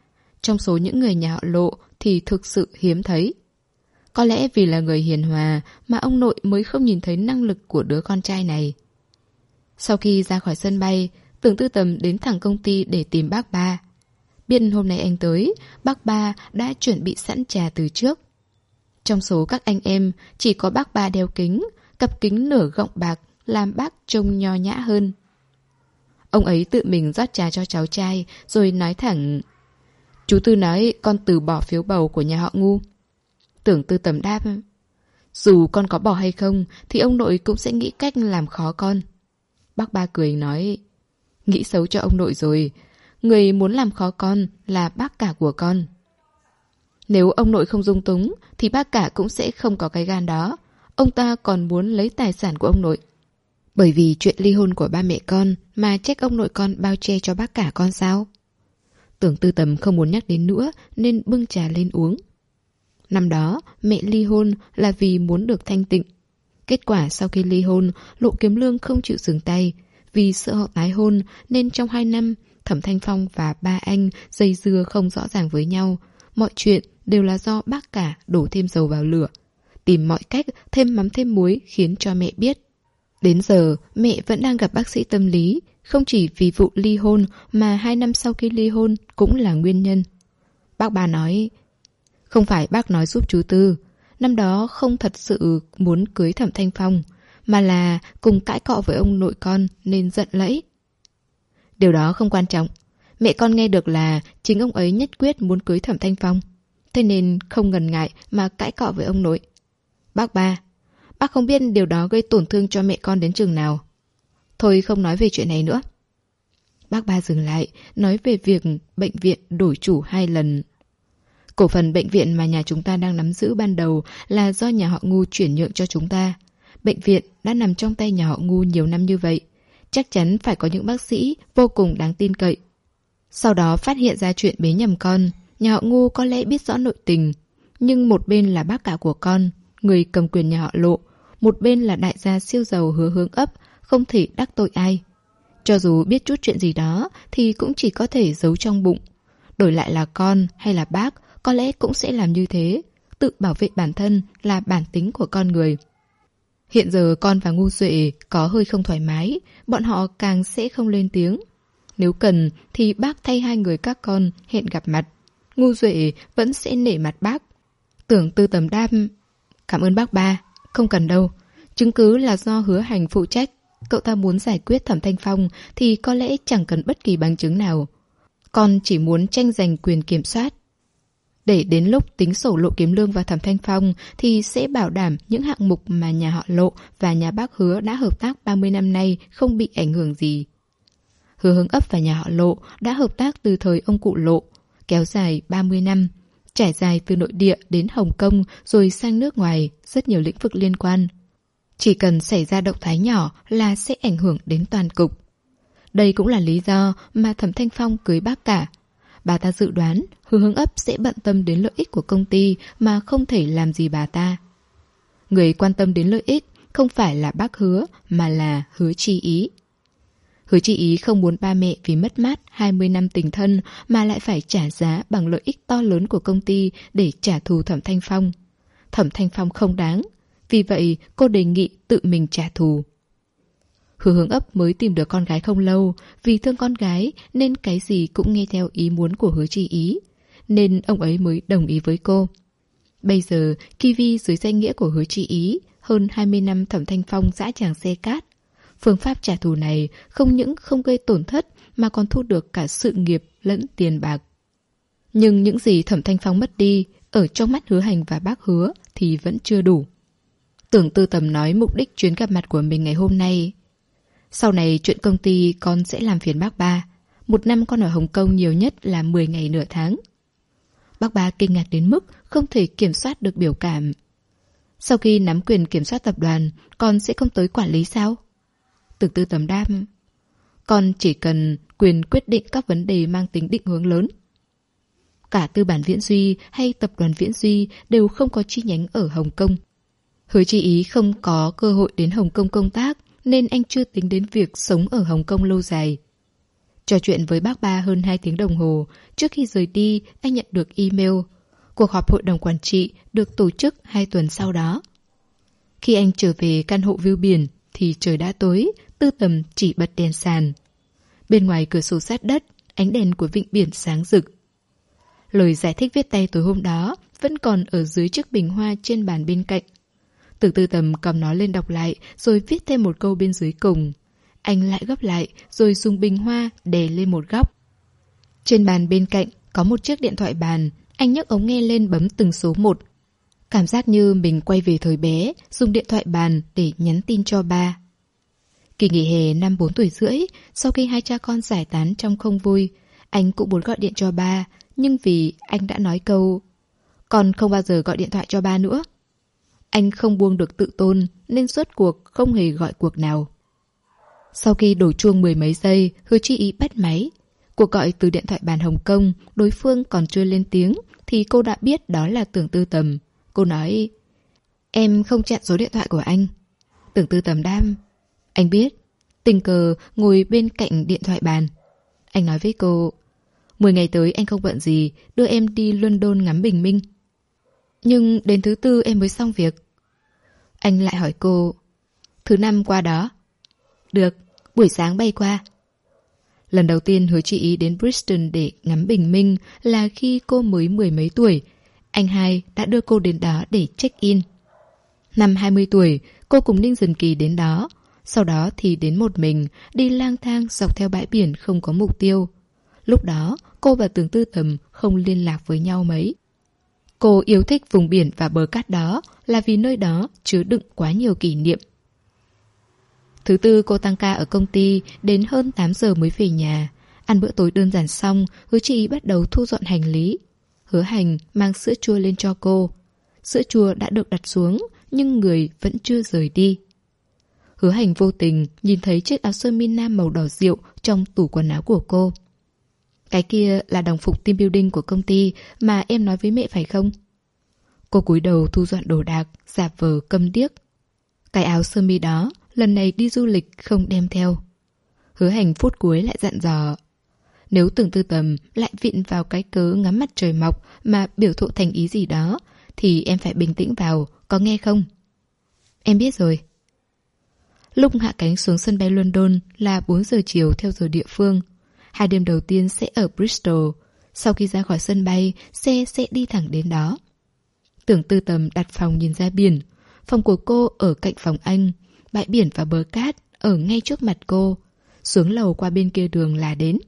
Trong số những người nhà họ lộ thì thực sự hiếm thấy. Có lẽ vì là người hiền hòa mà ông nội mới không nhìn thấy năng lực của đứa con trai này. Sau khi ra khỏi sân bay, tưởng tư tầm đến thẳng công ty để tìm bác ba. Biết hôm nay anh tới, bác ba đã chuẩn bị sẵn trà từ trước. Trong số các anh em, chỉ có bác ba đeo kính, cặp kính nửa gọng bạc làm bác trông nho nhã hơn. Ông ấy tự mình rót trà cho cháu trai rồi nói thẳng Chú Tư nói con từ bỏ phiếu bầu của nhà họ ngu. Tưởng tư tầm đáp Dù con có bỏ hay không, thì ông nội cũng sẽ nghĩ cách làm khó con. Bác ba cười nói, Nghĩ xấu cho ông nội rồi Người muốn làm khó con là bác cả của con. Nếu ông nội không dung túng, thì bác cả cũng sẽ không có cái gan đó. Ông ta còn muốn lấy tài sản của ông nội. Bởi vì chuyện ly hôn của ba mẹ con mà trách ông nội con bao che cho bác cả con sao? Tưởng tư tầm không muốn nhắc đến nữa, nên bưng trà lên uống. Năm đó, mẹ ly hôn là vì muốn được thanh tịnh. Kết quả sau khi ly hôn, Lộ Kiếm Lương không chịu dừng tay. Vì sợ họ tái hôn nên trong hai năm, Thẩm Thanh Phong và ba anh dây dưa không rõ ràng với nhau. Mọi chuyện đều là do bác cả đổ thêm dầu vào lửa. Tìm mọi cách thêm mắm thêm muối khiến cho mẹ biết. Đến giờ, mẹ vẫn đang gặp bác sĩ tâm lý, không chỉ vì vụ ly hôn mà hai năm sau khi ly hôn cũng là nguyên nhân. Bác bà nói, không phải bác nói giúp chú Tư, năm đó không thật sự muốn cưới Thẩm Thanh Phong, mà là cùng cãi cọ với ông nội con nên giận lẫy. Điều đó không quan trọng. Mẹ con nghe được là chính ông ấy nhất quyết muốn cưới Thẩm Thanh Phong. Thế nên không ngần ngại mà cãi cọ với ông nội. Bác ba, bác không biết điều đó gây tổn thương cho mẹ con đến chừng nào. Thôi không nói về chuyện này nữa. Bác ba dừng lại, nói về việc bệnh viện đổi chủ hai lần. Cổ phần bệnh viện mà nhà chúng ta đang nắm giữ ban đầu là do nhà họ ngu chuyển nhượng cho chúng ta. Bệnh viện đã nằm trong tay nhà họ ngu nhiều năm như vậy. Chắc chắn phải có những bác sĩ vô cùng đáng tin cậy. Sau đó phát hiện ra chuyện bế nhầm con, nhà họ ngu có lẽ biết rõ nội tình. Nhưng một bên là bác cả của con, người cầm quyền nhà họ lộ, một bên là đại gia siêu giàu hứa hướng ấp, không thể đắc tội ai. Cho dù biết chút chuyện gì đó thì cũng chỉ có thể giấu trong bụng. Đổi lại là con hay là bác, có lẽ cũng sẽ làm như thế. Tự bảo vệ bản thân là bản tính của con người. Hiện giờ con và ngu duệ có hơi không thoải mái, bọn họ càng sẽ không lên tiếng. Nếu cần thì bác thay hai người các con hẹn gặp mặt. Ngu duệ vẫn sẽ nể mặt bác. Tưởng tư tầm đam... Cảm ơn bác ba, không cần đâu. Chứng cứ là do hứa hành phụ trách. Cậu ta muốn giải quyết thẩm thanh phong thì có lẽ chẳng cần bất kỳ bằng chứng nào. Con chỉ muốn tranh giành quyền kiểm soát. Để đến lúc tính sổ lộ kiếm lương và thẩm thanh phong thì sẽ bảo đảm những hạng mục mà nhà họ lộ và nhà bác hứa đã hợp tác 30 năm nay không bị ảnh hưởng gì. Hứa hướng ấp và nhà họ lộ đã hợp tác từ thời ông cụ lộ, kéo dài 30 năm, trải dài từ nội địa đến Hồng Kông rồi sang nước ngoài, rất nhiều lĩnh vực liên quan. Chỉ cần xảy ra động thái nhỏ là sẽ ảnh hưởng đến toàn cục. Đây cũng là lý do mà Thẩm Thanh Phong cưới bác cả. Bà ta dự đoán hứa hướng ấp sẽ bận tâm đến lợi ích của công ty mà không thể làm gì bà ta. Người quan tâm đến lợi ích không phải là bác hứa mà là hứa chi ý. Hứa chi ý không muốn ba mẹ vì mất mát 20 năm tình thân mà lại phải trả giá bằng lợi ích to lớn của công ty để trả thù Thẩm Thanh Phong. Thẩm Thanh Phong không đáng. Vì vậy, cô đề nghị tự mình trả thù. Hứa hướng ấp mới tìm được con gái không lâu, vì thương con gái nên cái gì cũng nghe theo ý muốn của hứa chi ý. Nên ông ấy mới đồng ý với cô. Bây giờ, Kiwi dưới danh nghĩa của hứa chi ý, hơn 20 năm thẩm thanh phong dã tràng xe cát. Phương pháp trả thù này không những không gây tổn thất mà còn thu được cả sự nghiệp lẫn tiền bạc. Nhưng những gì thẩm thanh phong mất đi, ở trong mắt hứa hành và bác hứa thì vẫn chưa đủ. Tưởng tư tầm nói mục đích chuyến gặp mặt của mình ngày hôm nay. Sau này chuyện công ty con sẽ làm phiền bác ba. Một năm con ở Hồng Kông nhiều nhất là 10 ngày nửa tháng. Bác ba kinh ngạc đến mức không thể kiểm soát được biểu cảm. Sau khi nắm quyền kiểm soát tập đoàn, con sẽ không tới quản lý sao? từ tư tầm đam. Con chỉ cần quyền quyết định các vấn đề mang tính định hướng lớn. Cả tư bản Viễn Duy hay tập đoàn Viễn Duy đều không có chi nhánh ở Hồng Kông. Hứa chi ý không có cơ hội đến Hồng Kông công tác nên anh chưa tính đến việc sống ở Hồng Kông lâu dài. Trò chuyện với bác ba hơn 2 tiếng đồng hồ, trước khi rời đi anh nhận được email. Cuộc họp hội đồng quản trị được tổ chức 2 tuần sau đó. Khi anh trở về căn hộ view biển thì trời đã tối, tư tầm chỉ bật đèn sàn. Bên ngoài cửa sổ sát đất, ánh đèn của vịnh biển sáng rực. Lời giải thích viết tay tối hôm đó vẫn còn ở dưới chiếc bình hoa trên bàn bên cạnh. Từ tư tầm cầm nó lên đọc lại rồi viết thêm một câu bên dưới cùng. Anh lại gấp lại rồi dùng bình hoa đè lên một góc. Trên bàn bên cạnh có một chiếc điện thoại bàn, anh nhấc ống nghe lên bấm từng số một. Cảm giác như mình quay về thời bé, dùng điện thoại bàn để nhắn tin cho ba. Kỳ nghỉ hè năm 4 tuổi rưỡi, sau khi hai cha con giải tán trong không vui, anh cũng muốn gọi điện cho ba, nhưng vì anh đã nói câu Con không bao giờ gọi điện thoại cho ba nữa. Anh không buông được tự tôn nên suốt cuộc không hề gọi cuộc nào. Sau khi đổ chuông mười mấy giây, hứa chi ý bắt máy. Cuộc gọi từ điện thoại bàn Hồng Kông, đối phương còn chưa lên tiếng thì cô đã biết đó là tưởng tư tầm. Cô nói, em không chặn số điện thoại của anh. Tưởng tư tầm đam. Anh biết, tình cờ ngồi bên cạnh điện thoại bàn. Anh nói với cô, mười ngày tới anh không bận gì, đưa em đi London ngắm bình minh. Nhưng đến thứ tư em mới xong việc. Anh lại hỏi cô, thứ năm qua đó. Được, buổi sáng bay qua. Lần đầu tiên hứa chị ý đến Bristol để ngắm bình minh là khi cô mới mười mấy tuổi. Anh hai đã đưa cô đến đó để check-in. Năm 20 tuổi, cô cùng Ninh Dần Kỳ đến đó. Sau đó thì đến một mình, đi lang thang dọc theo bãi biển không có mục tiêu. Lúc đó, cô và Tường Tư Tầm không liên lạc với nhau mấy. Cô yêu thích vùng biển và bờ cát đó là vì nơi đó chứa đựng quá nhiều kỷ niệm. Thứ tư cô tăng ca ở công ty, đến hơn 8 giờ mới về nhà. Ăn bữa tối đơn giản xong, hứa chị bắt đầu thu dọn hành lý. Hứa hành mang sữa chua lên cho cô. Sữa chua đã được đặt xuống, nhưng người vẫn chưa rời đi. Hứa hành vô tình nhìn thấy chiếc áo sơ mi nam màu đỏ rượu trong tủ quần áo của cô. Cái kia là đồng phục team building của công ty mà em nói với mẹ phải không? Cô cúi đầu thu dọn đồ đạc, giả vờ câm điếc. Cái áo sơ mi đó, lần này đi du lịch không đem theo. Hứa hành phút cuối lại dặn dò. Nếu tưởng tư tầm lại vịn vào cái cớ ngắm mặt trời mọc mà biểu thụ thành ý gì đó, thì em phải bình tĩnh vào, có nghe không? Em biết rồi. Lúc hạ cánh xuống sân bay London là 4 giờ chiều theo giờ địa phương. Hai đêm đầu tiên sẽ ở Bristol. Sau khi ra khỏi sân bay, xe sẽ đi thẳng đến đó. Tưởng tư tầm đặt phòng nhìn ra biển. Phòng của cô ở cạnh phòng anh. Bãi biển và bờ cát ở ngay trước mặt cô. Xuống lầu qua bên kia đường là đến.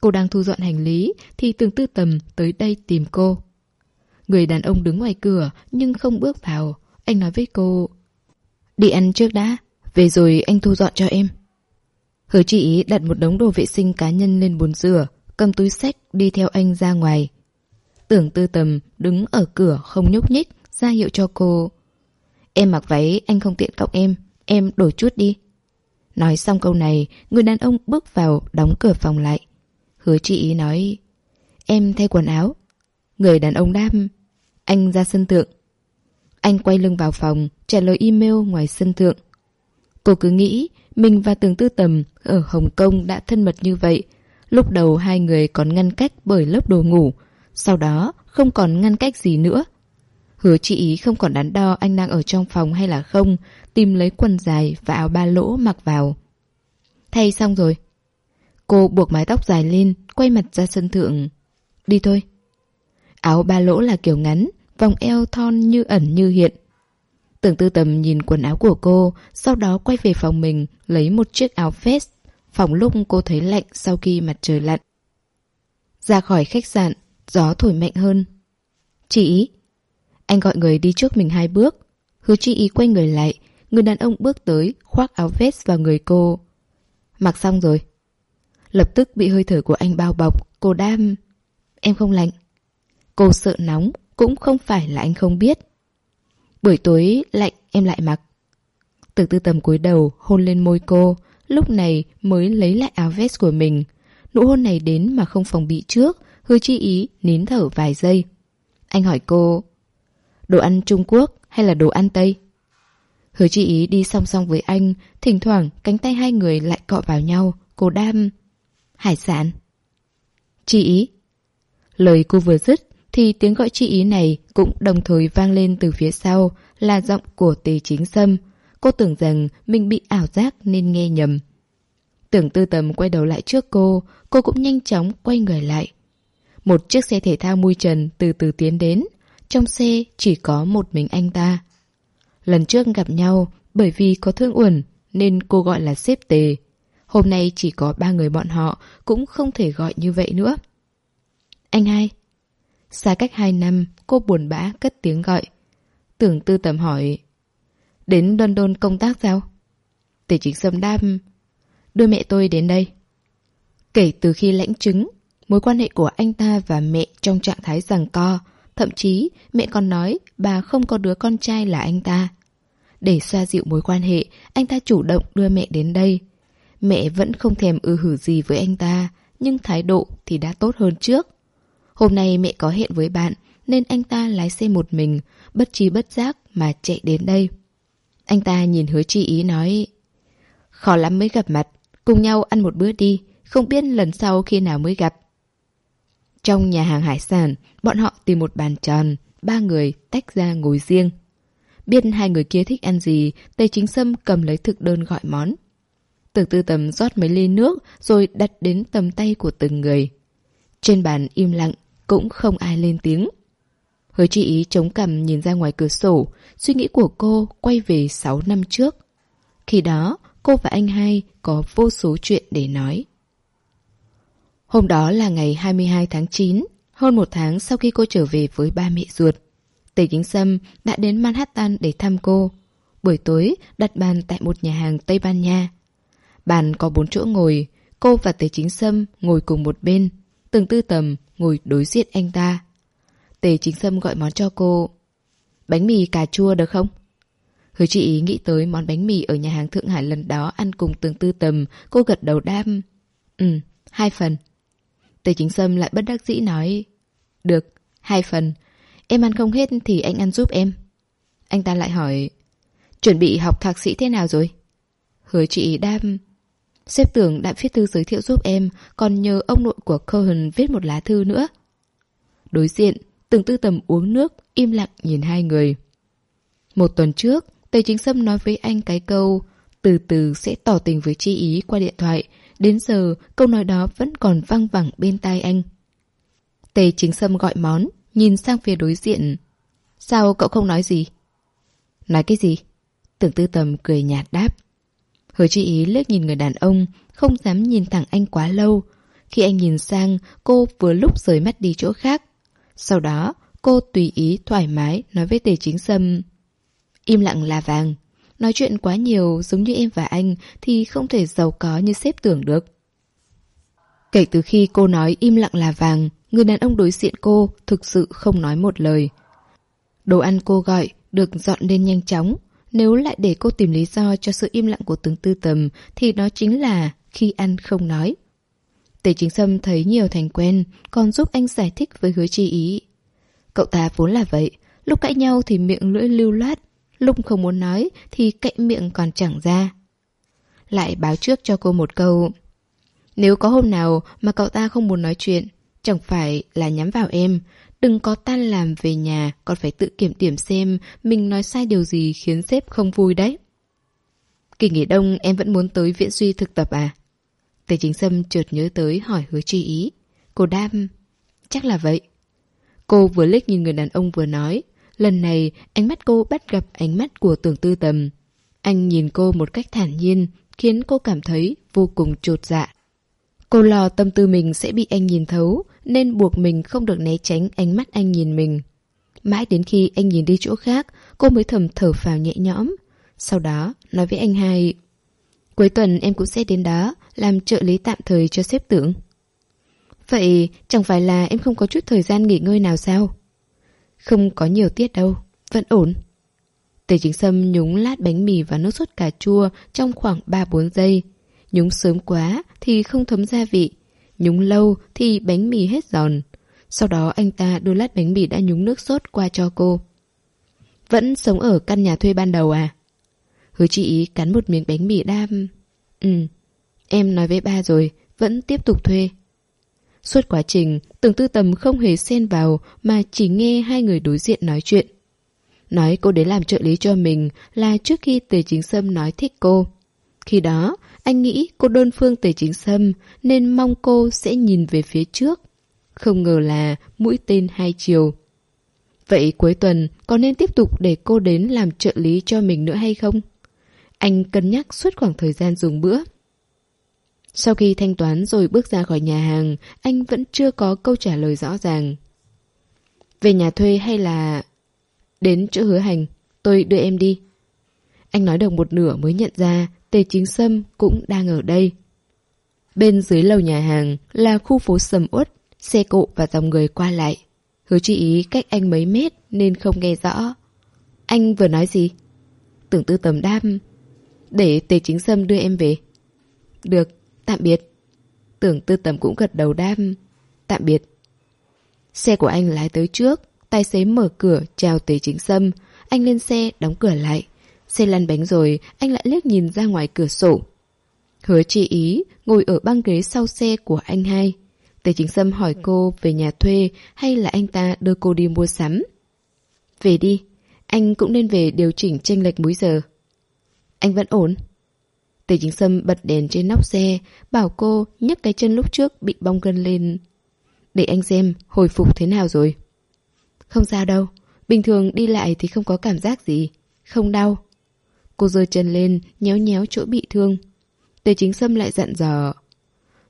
Cô đang thu dọn hành lý thì tưởng tư tầm tới đây tìm cô. Người đàn ông đứng ngoài cửa nhưng không bước vào. Anh nói với cô Đi ăn trước đã Về rồi anh thu dọn cho em Hứa chị đặt một đống đồ vệ sinh cá nhân lên bồn rửa, cầm túi sách đi theo anh ra ngoài. Tưởng tư tầm đứng ở cửa không nhúc nhích, ra hiệu cho cô. Em mặc váy anh không tiện cọc em, em đổi chút đi. Nói xong câu này, người đàn ông bước vào đóng cửa phòng lại. Hứa chị nói, em thay quần áo. Người đàn ông đáp, anh ra sân thượng. Anh quay lưng vào phòng, trả lời email ngoài sân thượng. Cô cứ nghĩ mình và Tường Tư Tầm ở Hồng Kông đã thân mật như vậy. Lúc đầu hai người còn ngăn cách bởi lớp đồ ngủ, sau đó không còn ngăn cách gì nữa. Hứa chị ý không còn đắn đo anh đang ở trong phòng hay là không, tìm lấy quần dài và áo ba lỗ mặc vào. Thay xong rồi. Cô buộc mái tóc dài lên, quay mặt ra sân thượng. Đi thôi. Áo ba lỗ là kiểu ngắn, vòng eo thon như ẩn như hiện. Tưởng tư tầm nhìn quần áo của cô, sau đó quay về phòng mình, lấy một chiếc áo vest. Phòng lúc cô thấy lạnh sau khi mặt trời lặn. Ra khỏi khách sạn, gió thổi mạnh hơn. Chị ý. Anh gọi người đi trước mình hai bước. Hứa chị ý quay người lại, người đàn ông bước tới, khoác áo vest vào người cô. Mặc xong rồi. Lập tức bị hơi thở của anh bao bọc, cô đam. Em không lạnh. Cô sợ nóng, cũng không phải là anh không biết. Buổi tối lạnh em lại mặc. Từ tư tầm cúi đầu hôn lên môi cô, lúc này mới lấy lại áo vest của mình. Nụ hôn này đến mà không phòng bị trước, hứa chi ý nín thở vài giây. Anh hỏi cô, đồ ăn Trung Quốc hay là đồ ăn Tây? Hứa chi ý đi song song với anh, thỉnh thoảng cánh tay hai người lại cọ vào nhau, cô đam. Hải sản. Chi ý. Lời cô vừa dứt thì tiếng gọi chị ý này cũng đồng thời vang lên từ phía sau là giọng của tề chính sâm. Cô tưởng rằng mình bị ảo giác nên nghe nhầm. Tưởng tư tầm quay đầu lại trước cô, cô cũng nhanh chóng quay người lại. Một chiếc xe thể thao mui trần từ từ tiến đến. Trong xe chỉ có một mình anh ta. Lần trước gặp nhau, bởi vì có thương uẩn nên cô gọi là xếp tề. Hôm nay chỉ có ba người bọn họ cũng không thể gọi như vậy nữa. Anh hai, Xa cách hai năm, cô buồn bã cất tiếng gọi. Tưởng tư tầm hỏi. Đến London công tác sao? Tề chính sâm đam. Đưa mẹ tôi đến đây. Kể từ khi lãnh chứng, mối quan hệ của anh ta và mẹ trong trạng thái rằng co. Thậm chí, mẹ còn nói bà không có đứa con trai là anh ta. Để xoa dịu mối quan hệ, anh ta chủ động đưa mẹ đến đây. Mẹ vẫn không thèm ư hử gì với anh ta, nhưng thái độ thì đã tốt hơn trước. Hôm nay mẹ có hẹn với bạn nên anh ta lái xe một mình, bất trí bất giác mà chạy đến đây. Anh ta nhìn hứa chi ý nói Khó lắm mới gặp mặt, cùng nhau ăn một bữa đi, không biết lần sau khi nào mới gặp. Trong nhà hàng hải sản, bọn họ tìm một bàn tròn, ba người tách ra ngồi riêng. Biết hai người kia thích ăn gì, Tây Chính Sâm cầm lấy thực đơn gọi món. Tưởng tư tầm rót mấy ly nước rồi đặt đến tầm tay của từng người. Trên bàn im lặng, cũng không ai lên tiếng. Hứa chị ý chống cằm nhìn ra ngoài cửa sổ, suy nghĩ của cô quay về 6 năm trước. Khi đó, cô và anh hai có vô số chuyện để nói. Hôm đó là ngày 22 tháng 9, hơn một tháng sau khi cô trở về với ba mẹ ruột. Tề Kính Sâm đã đến Manhattan để thăm cô. Buổi tối, đặt bàn tại một nhà hàng Tây Ban Nha. Bàn có bốn chỗ ngồi, cô và Tề Chính Sâm ngồi cùng một bên. Từng tư tầm ngồi đối diện anh ta. Tề chính sâm gọi món cho cô. Bánh mì cà chua được không? Hứa chị ý nghĩ tới món bánh mì ở nhà hàng Thượng Hải lần đó ăn cùng tường tư tầm, cô gật đầu đam. Ừ, hai phần. Tề chính sâm lại bất đắc dĩ nói. Được, hai phần. Em ăn không hết thì anh ăn giúp em. Anh ta lại hỏi. Chuẩn bị học thạc sĩ thế nào rồi? Hứa chị đam. Sếp tưởng đã viết thư giới thiệu giúp em, còn nhờ ông nội của Cohen viết một lá thư nữa. Đối diện, từng tư tầm uống nước, im lặng nhìn hai người. Một tuần trước, Tề Chính Sâm nói với anh cái câu từ từ sẽ tỏ tình với chi ý qua điện thoại. Đến giờ, câu nói đó vẫn còn văng vẳng bên tai anh. Tề Chính Sâm gọi món, nhìn sang phía đối diện. Sao cậu không nói gì? Nói cái gì? Tưởng tư tầm cười nhạt đáp. Hứa chi ý liếc nhìn người đàn ông, không dám nhìn thẳng anh quá lâu. Khi anh nhìn sang, cô vừa lúc rời mắt đi chỗ khác. Sau đó, cô tùy ý thoải mái nói với tề chính sâm. Im lặng là vàng. Nói chuyện quá nhiều giống như em và anh thì không thể giàu có như sếp tưởng được. Kể từ khi cô nói im lặng là vàng, người đàn ông đối diện cô thực sự không nói một lời. Đồ ăn cô gọi được dọn lên nhanh chóng, nếu lại để cô tìm lý do cho sự im lặng của tướng tư tầm thì đó chính là khi ăn không nói. Tề chính sâm thấy nhiều thành quen, còn giúp anh giải thích với hứa chi ý. Cậu ta vốn là vậy, lúc cãi nhau thì miệng lưỡi lưu loát, lúc không muốn nói thì cậy miệng còn chẳng ra. Lại báo trước cho cô một câu. Nếu có hôm nào mà cậu ta không muốn nói chuyện, chẳng phải là nhắm vào em, đừng có tan làm về nhà, còn phải tự kiểm điểm xem mình nói sai điều gì khiến sếp không vui đấy. Kỳ nghỉ đông em vẫn muốn tới Viễn suy thực tập à? Tề chính sâm chợt nhớ tới hỏi hứa chi ý. Cô đam... Chắc là vậy. Cô vừa liếc nhìn người đàn ông vừa nói. Lần này, ánh mắt cô bắt gặp ánh mắt của tưởng tư tầm. Anh nhìn cô một cách thản nhiên, khiến cô cảm thấy vô cùng trột dạ. Cô lo tâm tư mình sẽ bị anh nhìn thấu, nên buộc mình không được né tránh ánh mắt anh nhìn mình. Mãi đến khi anh nhìn đi chỗ khác, cô mới thầm thở phào nhẹ nhõm. Sau đó, nói với anh hai, Cuối tuần em cũng sẽ đến đó, làm trợ lý tạm thời cho sếp tưởng. Vậy chẳng phải là em không có chút thời gian nghỉ ngơi nào sao? Không có nhiều tiết đâu, vẫn ổn. Tề chính sâm nhúng lát bánh mì và nước sốt cà chua trong khoảng 3-4 giây. Nhúng sớm quá thì không thấm gia vị. Nhúng lâu thì bánh mì hết giòn. Sau đó anh ta đưa lát bánh mì đã nhúng nước sốt qua cho cô. Vẫn sống ở căn nhà thuê ban đầu à? Hứa chị ý cắn một miếng bánh mì đam. Ừ, em nói với ba rồi, vẫn tiếp tục thuê. Suốt quá trình, tưởng tư tầm không hề xen vào mà chỉ nghe hai người đối diện nói chuyện. Nói cô đến làm trợ lý cho mình là trước khi Tề Chính Sâm nói thích cô. Khi đó, anh nghĩ cô đơn phương Tề Chính Sâm nên mong cô sẽ nhìn về phía trước. Không ngờ là mũi tên hai chiều. Vậy cuối tuần có nên tiếp tục để cô đến làm trợ lý cho mình nữa hay không? Anh cân nhắc suốt khoảng thời gian dùng bữa. Sau khi thanh toán rồi bước ra khỏi nhà hàng, anh vẫn chưa có câu trả lời rõ ràng. Về nhà thuê hay là... Đến chỗ hứa hành, tôi đưa em đi. Anh nói được một nửa mới nhận ra Tề Chính Sâm cũng đang ở đây. Bên dưới lầu nhà hàng là khu phố sầm uất, xe cộ và dòng người qua lại. Hứa chú ý cách anh mấy mét nên không nghe rõ. Anh vừa nói gì? Tưởng tư tầm đam. Để Tề Chính Sâm đưa em về. Được, tạm biệt. Tưởng tư tầm cũng gật đầu đam. Tạm biệt. Xe của anh lái tới trước, tài xế mở cửa chào Tề Chính Sâm. Anh lên xe đóng cửa lại. Xe lăn bánh rồi, anh lại liếc nhìn ra ngoài cửa sổ. Hứa chị ý, ngồi ở băng ghế sau xe của anh hai. Tề Chính Sâm hỏi cô về nhà thuê hay là anh ta đưa cô đi mua sắm. Về đi, anh cũng nên về điều chỉnh chênh lệch múi giờ. Anh vẫn ổn. Tề Chính Sâm bật đèn trên nóc xe, bảo cô nhấc cái chân lúc trước bị bong gân lên. Để anh xem hồi phục thế nào rồi. Không sao đâu, bình thường đi lại thì không có cảm giác gì, không đau. Cô giơ chân lên, nhéo nhéo chỗ bị thương. Tề Chính Sâm lại dặn dò.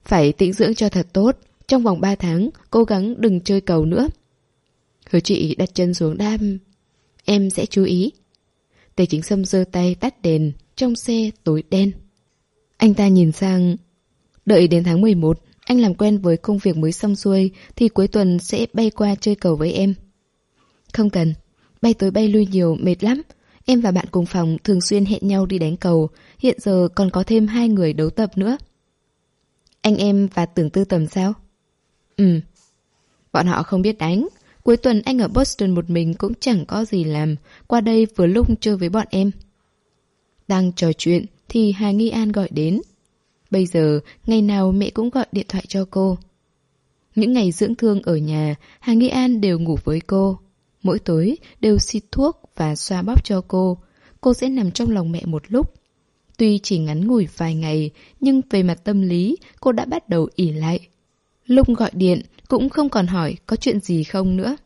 Phải tĩnh dưỡng cho thật tốt, trong vòng 3 tháng, cố gắng đừng chơi cầu nữa. Hứa chị đặt chân xuống đam. Em sẽ chú ý. Tề chính sâm giơ tay tắt đèn, trong xe tối đen. Anh ta nhìn sang... Đợi đến tháng 11, anh làm quen với công việc mới xong xuôi thì cuối tuần sẽ bay qua chơi cầu với em. Không cần, bay tới bay lui nhiều mệt lắm. Em và bạn cùng phòng thường xuyên hẹn nhau đi đánh cầu, hiện giờ còn có thêm hai người đấu tập nữa. Anh em và tưởng tư tầm sao? Ừ. Bọn họ không biết đánh. Cuối tuần anh ở Boston một mình cũng chẳng có gì làm. Qua đây vừa lúc chơi với bọn em. Đang trò chuyện thì Hà Nghi An gọi đến. Bây giờ, ngày nào mẹ cũng gọi điện thoại cho cô. Những ngày dưỡng thương ở nhà, Hà Nghi An đều ngủ với cô. Mỗi tối đều xịt thuốc và xoa bóp cho cô. Cô sẽ nằm trong lòng mẹ một lúc. Tuy chỉ ngắn ngủi vài ngày, nhưng về mặt tâm lý, cô đã bắt đầu ỉ lại. Lúc gọi điện, cũng không còn hỏi có chuyện gì không nữa.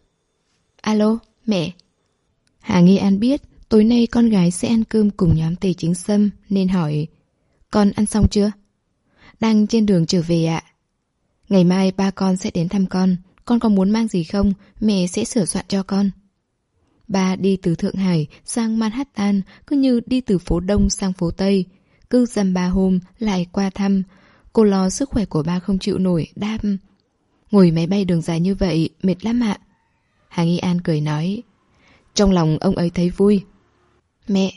Alo, mẹ. Hà Nghi An biết tối nay con gái sẽ ăn cơm cùng nhóm tề chính sâm nên hỏi Con ăn xong chưa? Đang trên đường trở về ạ. Ngày mai ba con sẽ đến thăm con. Con có muốn mang gì không? Mẹ sẽ sửa soạn cho con. Ba đi từ Thượng Hải sang Manhattan cứ như đi từ phố Đông sang phố Tây. Cứ dăm ba hôm lại qua thăm. Cô lo sức khỏe của ba không chịu nổi, đáp. Ngồi máy bay đường dài như vậy, mệt lắm ạ. Hà Nghi An cười nói. Trong lòng ông ấy thấy vui. Mẹ,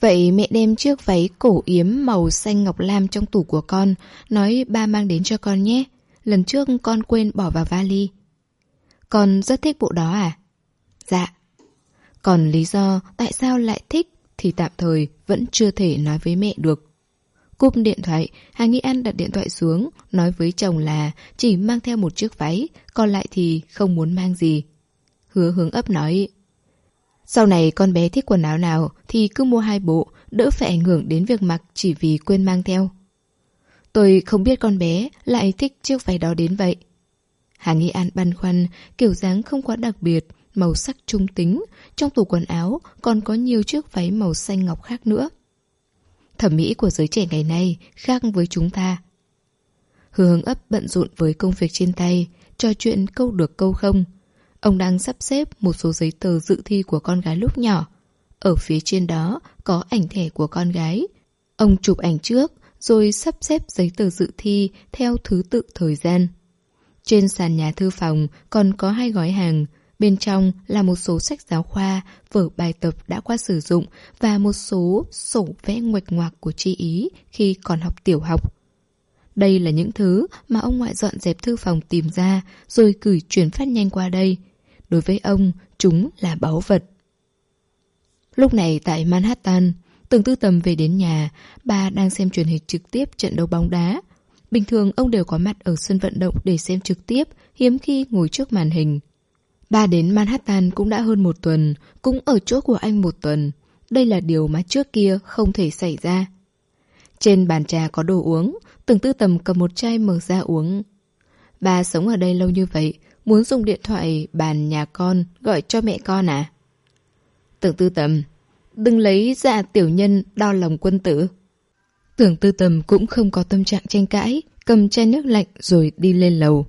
vậy mẹ đem chiếc váy cổ yếm màu xanh ngọc lam trong tủ của con, nói ba mang đến cho con nhé. Lần trước con quên bỏ vào vali. Con rất thích bộ đó à? Dạ. Còn lý do tại sao lại thích thì tạm thời vẫn chưa thể nói với mẹ được. Cúp điện thoại, Hà Nghĩ An đặt điện thoại xuống, nói với chồng là chỉ mang theo một chiếc váy, còn lại thì không muốn mang gì. Hứa hướng ấp nói. Sau này con bé thích quần áo nào thì cứ mua hai bộ, đỡ phải ảnh hưởng đến việc mặc chỉ vì quên mang theo. Tôi không biết con bé lại thích chiếc váy đó đến vậy. Hà Nghi An băn khoăn, kiểu dáng không quá đặc biệt, màu sắc trung tính, trong tủ quần áo còn có nhiều chiếc váy màu xanh ngọc khác nữa. Thẩm mỹ của giới trẻ ngày nay khác với chúng ta. Hứa hướng ấp bận rộn với công việc trên tay, trò chuyện câu được câu không. Ông đang sắp xếp một số giấy tờ dự thi của con gái lúc nhỏ. Ở phía trên đó có ảnh thẻ của con gái. Ông chụp ảnh trước, rồi sắp xếp giấy tờ dự thi theo thứ tự thời gian. Trên sàn nhà thư phòng còn có hai gói hàng, bên trong là một số sách giáo khoa, vở bài tập đã qua sử dụng và một số sổ vẽ nguệch ngoạc của chị ý khi còn học tiểu học. Đây là những thứ mà ông ngoại dọn dẹp thư phòng tìm ra rồi gửi chuyển phát nhanh qua đây. Đối với ông, chúng là báu vật. Lúc này tại Manhattan, Tưởng tư tầm về đến nhà, bà đang xem truyền hình trực tiếp trận đấu bóng đá. Bình thường ông đều có mặt ở sân vận động để xem trực tiếp, hiếm khi ngồi trước màn hình ba đến Manhattan cũng đã hơn một tuần, cũng ở chỗ của anh một tuần. Đây là điều mà trước kia không thể xảy ra. Trên bàn trà có đồ uống, tưởng tư tầm cầm một chai mở ra uống. Bà sống ở đây lâu như vậy, muốn dùng điện thoại bàn nhà con gọi cho mẹ con à? Tưởng tư tầm, đừng lấy dạ tiểu nhân đo lòng quân tử. Tưởng tư tầm cũng không có tâm trạng tranh cãi, cầm chai nước lạnh rồi đi lên lầu.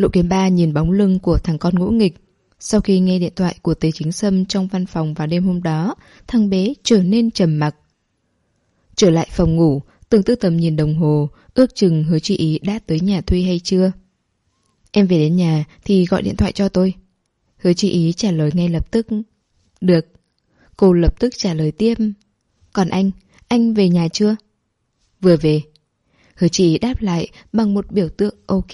Lộ kiếm ba nhìn bóng lưng của thằng con ngỗ nghịch. Sau khi nghe điện thoại của Tế Chính Sâm trong văn phòng vào đêm hôm đó, thằng bé trở nên trầm mặc. Trở lại phòng ngủ, Từng tư tầm nhìn đồng hồ, ước chừng hứa chị ý đã tới nhà Thuy hay chưa. Em về đến nhà thì gọi điện thoại cho tôi. Hứa chị ý trả lời ngay lập tức. Được. Cô lập tức trả lời tiếp. Còn anh, anh về nhà chưa? Vừa về. Hứa chị ý đáp lại bằng một biểu tượng ok.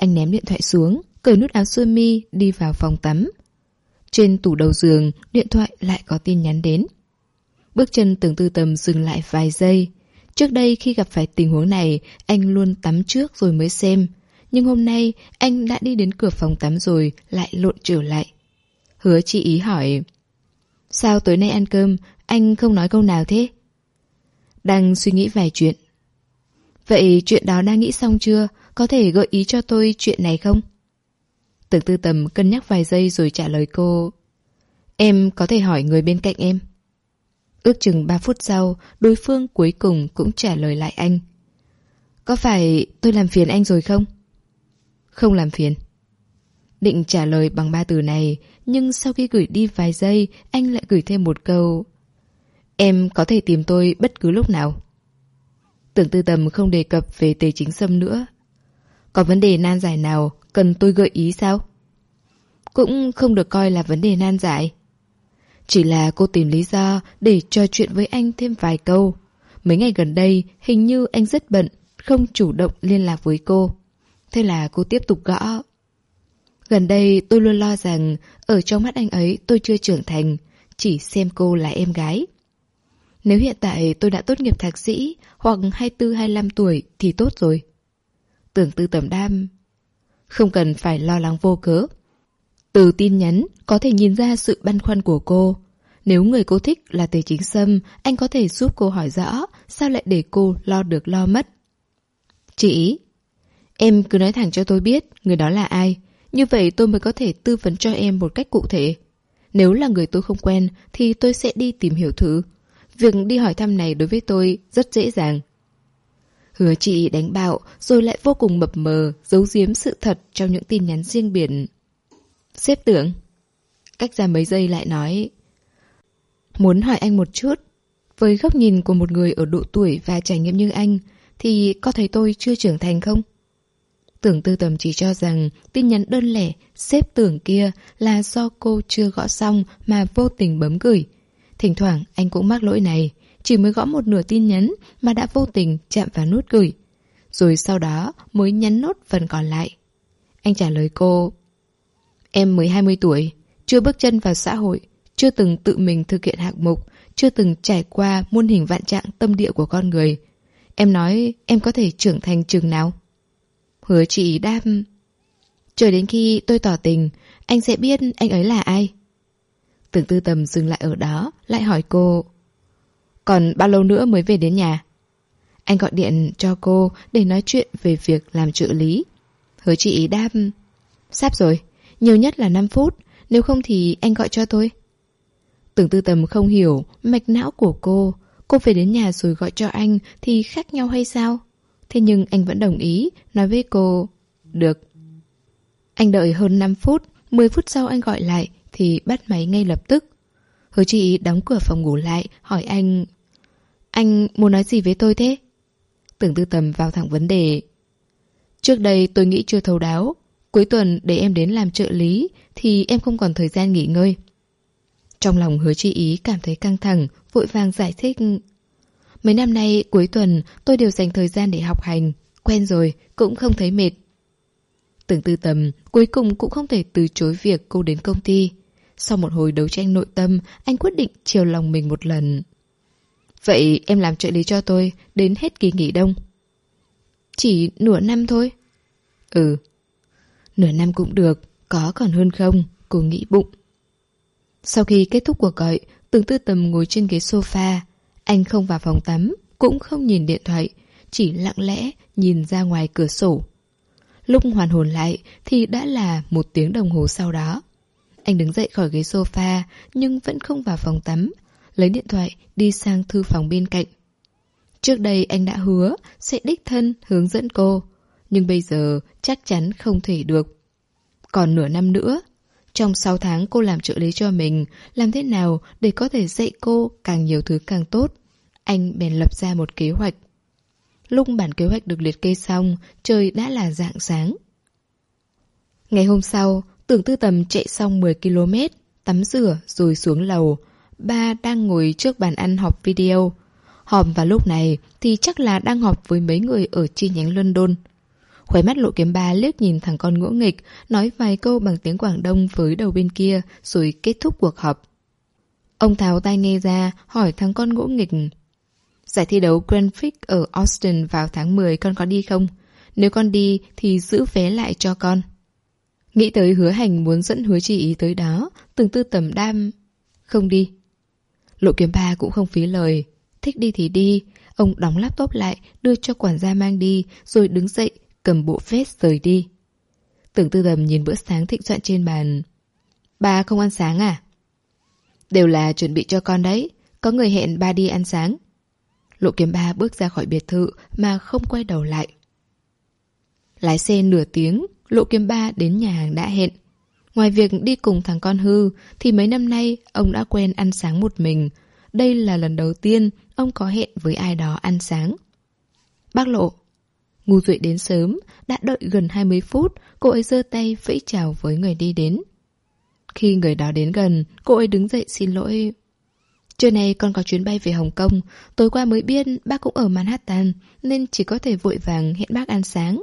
Anh ném điện thoại xuống, cởi nút áo sơ mi, đi vào phòng tắm. Trên tủ đầu giường, điện thoại lại có tin nhắn đến. Bước chân tưởng tư tầm dừng lại vài giây. Trước đây khi gặp phải tình huống này, anh luôn tắm trước rồi mới xem. Nhưng hôm nay, anh đã đi đến cửa phòng tắm rồi, lại lộn trở lại. Hứa chị ý hỏi, Sao tối nay ăn cơm, anh không nói câu nào thế? Đang suy nghĩ vài chuyện. Vậy chuyện đó đã nghĩ xong chưa? Có thể gợi ý cho tôi chuyện này không? Tưởng tư tầm cân nhắc vài giây rồi trả lời cô. Em có thể hỏi người bên cạnh em. Ước chừng 3 phút sau, đối phương cuối cùng cũng trả lời lại anh. Có phải tôi làm phiền anh rồi không? Không làm phiền. Định trả lời bằng ba từ này, nhưng sau khi gửi đi vài giây, anh lại gửi thêm một câu. Em có thể tìm tôi bất cứ lúc nào. Tưởng tư tầm không đề cập về tề chính sâm nữa. Có vấn đề nan giải nào cần tôi gợi ý sao? Cũng không được coi là vấn đề nan giải. Chỉ là cô tìm lý do để trò chuyện với anh thêm vài câu. Mấy ngày gần đây, hình như anh rất bận, không chủ động liên lạc với cô. Thế là cô tiếp tục gõ. Gần đây tôi luôn lo rằng ở trong mắt anh ấy tôi chưa trưởng thành, chỉ xem cô là em gái. Nếu hiện tại tôi đã tốt nghiệp thạc sĩ hoặc 24-25 tuổi thì tốt rồi. Tưởng tư tầm đam. Không cần phải lo lắng vô cớ. Từ tin nhắn có thể nhìn ra sự băn khoăn của cô. Nếu người cô thích là Tề Chính Sâm, anh có thể giúp cô hỏi rõ sao lại để cô lo được lo mất. Chị, em cứ nói thẳng cho tôi biết người đó là ai. Như vậy tôi mới có thể tư vấn cho em một cách cụ thể. Nếu là người tôi không quen thì tôi sẽ đi tìm hiểu thử. Việc đi hỏi thăm này đối với tôi rất dễ dàng. Hứa chị đánh bạo rồi lại vô cùng mập mờ, giấu giếm sự thật trong những tin nhắn riêng biệt. Xếp tưởng. Cách ra mấy giây lại nói. Muốn hỏi anh một chút. Với góc nhìn của một người ở độ tuổi và trải nghiệm như anh, thì có thấy tôi chưa trưởng thành không? Tưởng tư tầm chỉ cho rằng tin nhắn đơn lẻ xếp tưởng kia là do cô chưa gõ xong mà vô tình bấm gửi. Thỉnh thoảng anh cũng mắc lỗi này, chỉ mới gõ một nửa tin nhắn mà đã vô tình chạm vào nút gửi. Rồi sau đó mới nhắn nốt phần còn lại. Anh trả lời cô Em mới 20 tuổi, chưa bước chân vào xã hội, chưa từng tự mình thực hiện hạng mục, chưa từng trải qua muôn hình vạn trạng tâm địa của con người. Em nói em có thể trưởng thành chừng nào? Hứa chị đáp Chờ đến khi tôi tỏ tình, anh sẽ biết anh ấy là ai. Tưởng tư tầm dừng lại ở đó, lại hỏi cô. Còn bao lâu nữa mới về đến nhà? Anh gọi điện cho cô để nói chuyện về việc làm trợ lý. Hứa chị đáp. Sắp rồi, nhiều nhất là 5 phút, nếu không thì anh gọi cho tôi. Tưởng tư tầm không hiểu mạch não của cô. Cô về đến nhà rồi gọi cho anh thì khác nhau hay sao? Thế nhưng anh vẫn đồng ý, nói với cô. Được. Anh đợi hơn 5 phút, 10 phút sau anh gọi lại thì bắt máy ngay lập tức. Hứa chị đóng cửa phòng ngủ lại, hỏi anh anh muốn nói gì với tôi thế? Tưởng tư tầm vào thẳng vấn đề. Trước đây tôi nghĩ chưa thấu đáo. Cuối tuần để em đến làm trợ lý Thì em không còn thời gian nghỉ ngơi. Trong lòng hứa chi ý cảm thấy căng thẳng, Vội vàng giải thích. Mấy năm nay, cuối tuần, tôi đều dành thời gian để học hành. Quen rồi, cũng không thấy mệt. Tưởng tư tầm cuối cùng cũng không thể từ chối việc cô đến công ty. Sau một hồi đấu tranh nội tâm, Anh quyết định chiều lòng mình một lần. Vậy em làm trợ lý cho tôi Đến hết kỳ nghỉ đông. Chỉ nửa năm thôi. Ừ. Nửa năm cũng được, Có còn hơn không? Cô nghĩ bụng. Sau khi kết thúc cuộc gọi Tưởng tư tầm ngồi trên ghế sofa. Anh không vào phòng tắm, Cũng không nhìn điện thoại, Chỉ lặng lẽ nhìn ra ngoài cửa sổ. Lúc hoàn hồn lại Thì đã là một tiếng đồng hồ sau đó. Anh đứng dậy khỏi ghế sofa, Nhưng vẫn không vào phòng tắm lấy điện thoại đi sang thư phòng bên cạnh. Trước đây anh đã hứa sẽ đích thân hướng dẫn cô, nhưng bây giờ chắc chắn không thể được. Còn nửa năm nữa, trong 6 tháng cô làm trợ lý cho mình, làm thế nào để có thể dạy cô càng nhiều thứ càng tốt. Anh bèn lập ra một kế hoạch. Lúc bản kế hoạch được liệt kê xong, trời đã là dạng sáng. Ngày hôm sau, tưởng tư tầm chạy xong 10 km, tắm rửa rồi xuống lầu, ba đang ngồi trước bàn ăn họp video. hòm vào lúc này thì chắc là đang họp với mấy người ở chi nhánh London. Khóe mắt lộ kiếm ba liếc nhìn thằng con ngỗ nghịch, nói vài câu bằng tiếng Quảng Đông với đầu bên kia rồi kết thúc cuộc họp. Ông tháo tai nghe ra, hỏi thằng con ngỗ nghịch. Giải thi đấu Grand Prix ở Austin vào tháng 10 con có đi không? Nếu con đi thì giữ vé lại cho con. Nghĩ tới hứa hành muốn dẫn hứa chỉ ý tới đó, từng tư tầm đam. Không đi. Lộ kiếm ba cũng không phí lời. Thích đi thì đi. Ông đóng laptop lại, đưa cho quản gia mang đi, rồi đứng dậy, cầm bộ vest rời đi. Tưởng tư tầm nhìn bữa sáng thịnh soạn trên bàn. Ba không ăn sáng à? Đều là chuẩn bị cho con đấy. Có người hẹn ba đi ăn sáng. Lộ kiếm ba bước ra khỏi biệt thự mà không quay đầu lại. Lái xe nửa tiếng, lộ kiếm ba đến nhà hàng đã hẹn. Ngoài việc đi cùng thằng con hư, thì mấy năm nay ông đã quen ăn sáng một mình. Đây là lần đầu tiên ông có hẹn với ai đó ăn sáng. Bác lộ. Ngu Duệ đến sớm, đã đợi gần 20 phút, cô ấy giơ tay vẫy chào với người đi đến. Khi người đó đến gần, cô ấy đứng dậy xin lỗi. Trưa nay con có chuyến bay về Hồng Kông, tối qua mới biết bác cũng ở Manhattan, nên chỉ có thể vội vàng hẹn bác ăn sáng.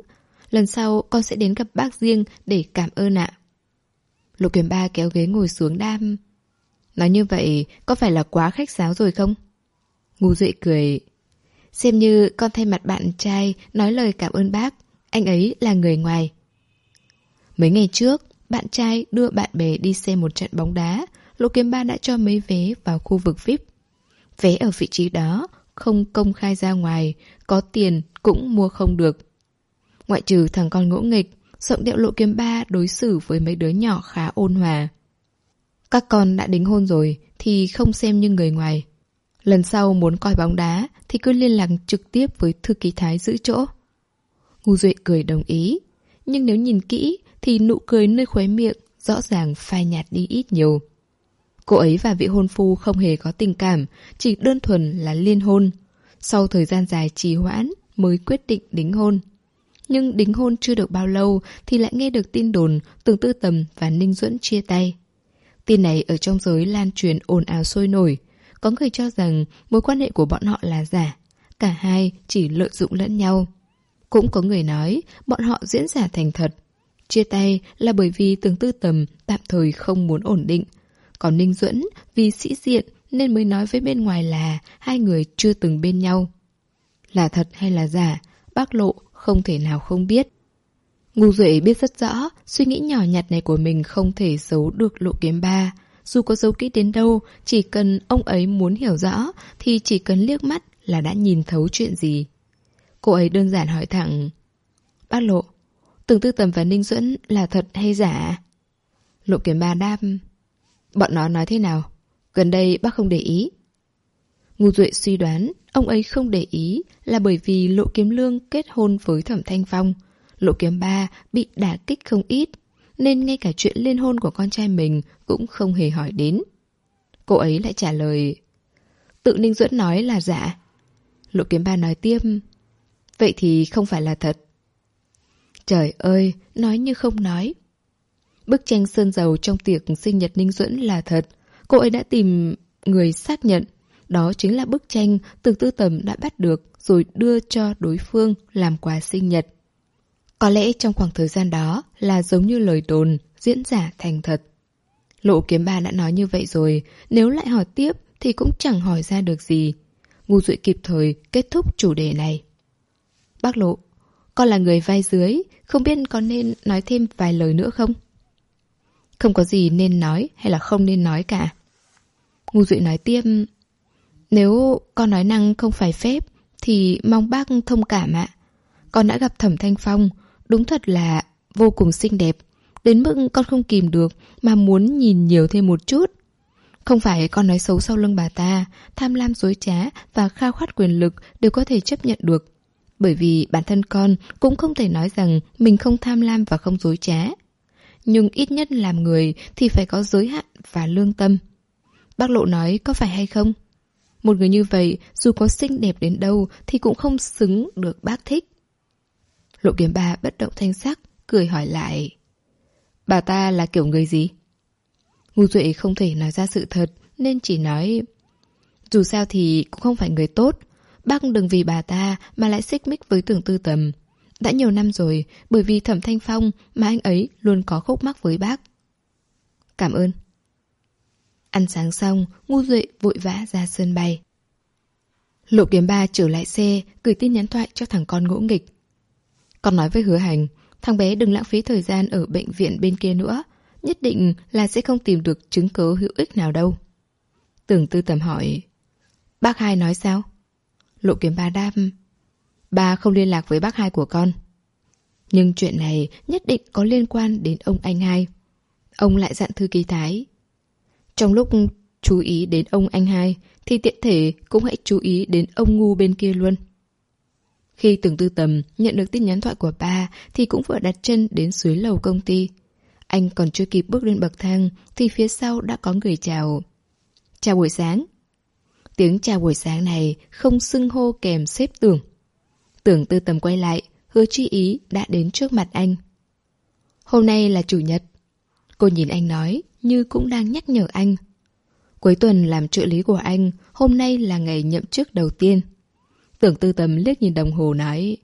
Lần sau con sẽ đến gặp bác riêng để cảm ơn ạ. Lục kiếm ba kéo ghế ngồi xuống đam. Nói như vậy, có phải là quá khách sáo rồi không? Ngu duệ cười. Xem như con thay mặt bạn trai nói lời cảm ơn bác. Anh ấy là người ngoài. Mấy ngày trước, bạn trai đưa bạn bè đi xem một trận bóng đá. Lục kiếm ba đã cho mấy vé vào khu vực VIP. Vé ở vị trí đó, không công khai ra ngoài, có tiền cũng mua không được. Ngoại trừ thằng con ngỗ nghịch, giọng điệu lộ kiếm ba đối xử với mấy đứa nhỏ khá ôn hòa. Các con đã đính hôn rồi thì không xem như người ngoài. Lần sau muốn coi bóng đá thì cứ liên lạc trực tiếp với thư ký Thái giữ chỗ. Ngu Duệ cười đồng ý. Nhưng nếu nhìn kỹ thì nụ cười nơi khóe miệng rõ ràng phai nhạt đi ít nhiều. Cô ấy và vị hôn phu không hề có tình cảm, chỉ đơn thuần là liên hôn. Sau thời gian dài trì hoãn mới quyết định đính hôn. Nhưng đính hôn chưa được bao lâu thì lại nghe được tin đồn Tưởng Tư Tầm và Ninh Duẫn chia tay. Tin này ở trong giới lan truyền ồn ào sôi nổi. Có người cho rằng mối quan hệ của bọn họ là giả. Cả hai chỉ lợi dụng lẫn nhau. Cũng có người nói bọn họ diễn giả thành thật. Chia tay là bởi vì Tưởng Tư Tầm tạm thời không muốn ổn định. Còn Ninh Duẫn vì sĩ diện nên mới nói với bên ngoài là hai người chưa từng bên nhau. Là thật hay là giả, bác lộ không thể nào không biết. Ngu Duệ biết rất rõ, suy nghĩ nhỏ nhặt này của mình không thể giấu được lộ kiếm ba. Dù có giấu kỹ đến đâu, chỉ cần ông ấy muốn hiểu rõ, thì chỉ cần liếc mắt là đã nhìn thấu chuyện gì. Cô ấy đơn giản hỏi thẳng. Bác Lộ, Tưởng Tư Tầm và Ninh Duẫn là thật hay giả? Lộ kiếm ba đáp. Bọn nó nói thế nào? Gần đây bác không để ý. Ngu Duệ suy đoán ông ấy không để ý là bởi vì Lộ Kiếm Lương kết hôn với Thẩm Thanh Phong. Lộ Kiếm Ba bị đả kích không ít, nên ngay cả chuyện liên hôn của con trai mình cũng không hề hỏi đến. Cô ấy lại trả lời Tự Ninh Duẫn nói là giả. Lộ Kiếm Ba nói tiếp Vậy thì không phải là thật. Trời ơi, nói như không nói. Bức tranh sơn dầu trong tiệc sinh nhật Ninh Duẫn là thật. Cô ấy đã tìm người xác nhận. Đó chính là bức tranh từ tư tầm đã bắt được rồi đưa cho đối phương làm quà sinh nhật. Có lẽ trong khoảng thời gian đó là giống như lời đồn, diễn giả thành thật. Lộ kiếm ba đã nói như vậy rồi, nếu lại hỏi tiếp thì cũng chẳng hỏi ra được gì. Ngu dụi kịp thời kết thúc chủ đề này. Bác Lộ, con là người vai dưới, không biết con nên nói thêm vài lời nữa không? Không có gì nên nói hay là không nên nói cả. Ngu Duệ nói tiếp, nếu con nói năng không phải phép thì mong bác thông cảm ạ. Con đã gặp Thẩm Thanh Phong, đúng thật là vô cùng xinh đẹp. Đến mức con không kìm được mà muốn nhìn nhiều thêm một chút. Không phải con nói xấu sau lưng bà ta, tham lam dối trá và khao khát quyền lực đều có thể chấp nhận được. Bởi vì bản thân con cũng không thể nói rằng mình không tham lam và không dối trá. Nhưng ít nhất làm người thì phải có giới hạn và lương tâm. Bác Lộ nói có phải hay không? Một người như vậy dù có xinh đẹp đến đâu thì cũng không xứng được bác thích. Lộ kiếm ba bất động thanh sắc, cười hỏi lại. Bà ta là kiểu người gì? Ngu Duệ không thể nói ra sự thật nên chỉ nói Dù sao thì cũng không phải người tốt Bác đừng vì bà ta mà lại xích mích với tưởng tư tầm Đã nhiều năm rồi Bởi vì thẩm thanh phong Mà anh ấy luôn có khúc mắc với bác Cảm ơn Ăn sáng xong, Ngu Duệ vội vã ra sân bay. Lộ kiếm ba trở lại xe, Gửi tin nhắn thoại cho thằng con ngỗ nghịch. Con nói với hứa hành, Thằng bé đừng lãng phí thời gian ở bệnh viện bên kia nữa, Nhất định là sẽ không tìm được chứng cứ hữu ích nào đâu. Tưởng tư tầm hỏi, Bác hai nói sao? Lộ kiếm ba đáp, Ba không liên lạc với bác hai của con. Nhưng chuyện này nhất định có liên quan đến ông anh hai. Ông lại dặn thư ký Thái trong lúc chú ý đến ông anh hai Thì tiện thể cũng hãy chú ý đến ông ngu bên kia luôn Khi tưởng tư tầm nhận được tin nhắn thoại của ba Thì cũng vừa đặt chân đến dưới lầu công ty Anh còn chưa kịp bước lên bậc thang Thì phía sau đã có người chào Chào buổi sáng Tiếng chào buổi sáng này không xưng hô kèm xếp tưởng. Tưởng tư tầm quay lại, hứa chi ý đã đến trước mặt anh. Hôm nay là chủ nhật. Cô nhìn anh nói, như cũng đang nhắc nhở anh. Cuối tuần làm trợ lý của anh, hôm nay là ngày nhậm chức đầu tiên. Tưởng tư tầm liếc nhìn đồng hồ nói.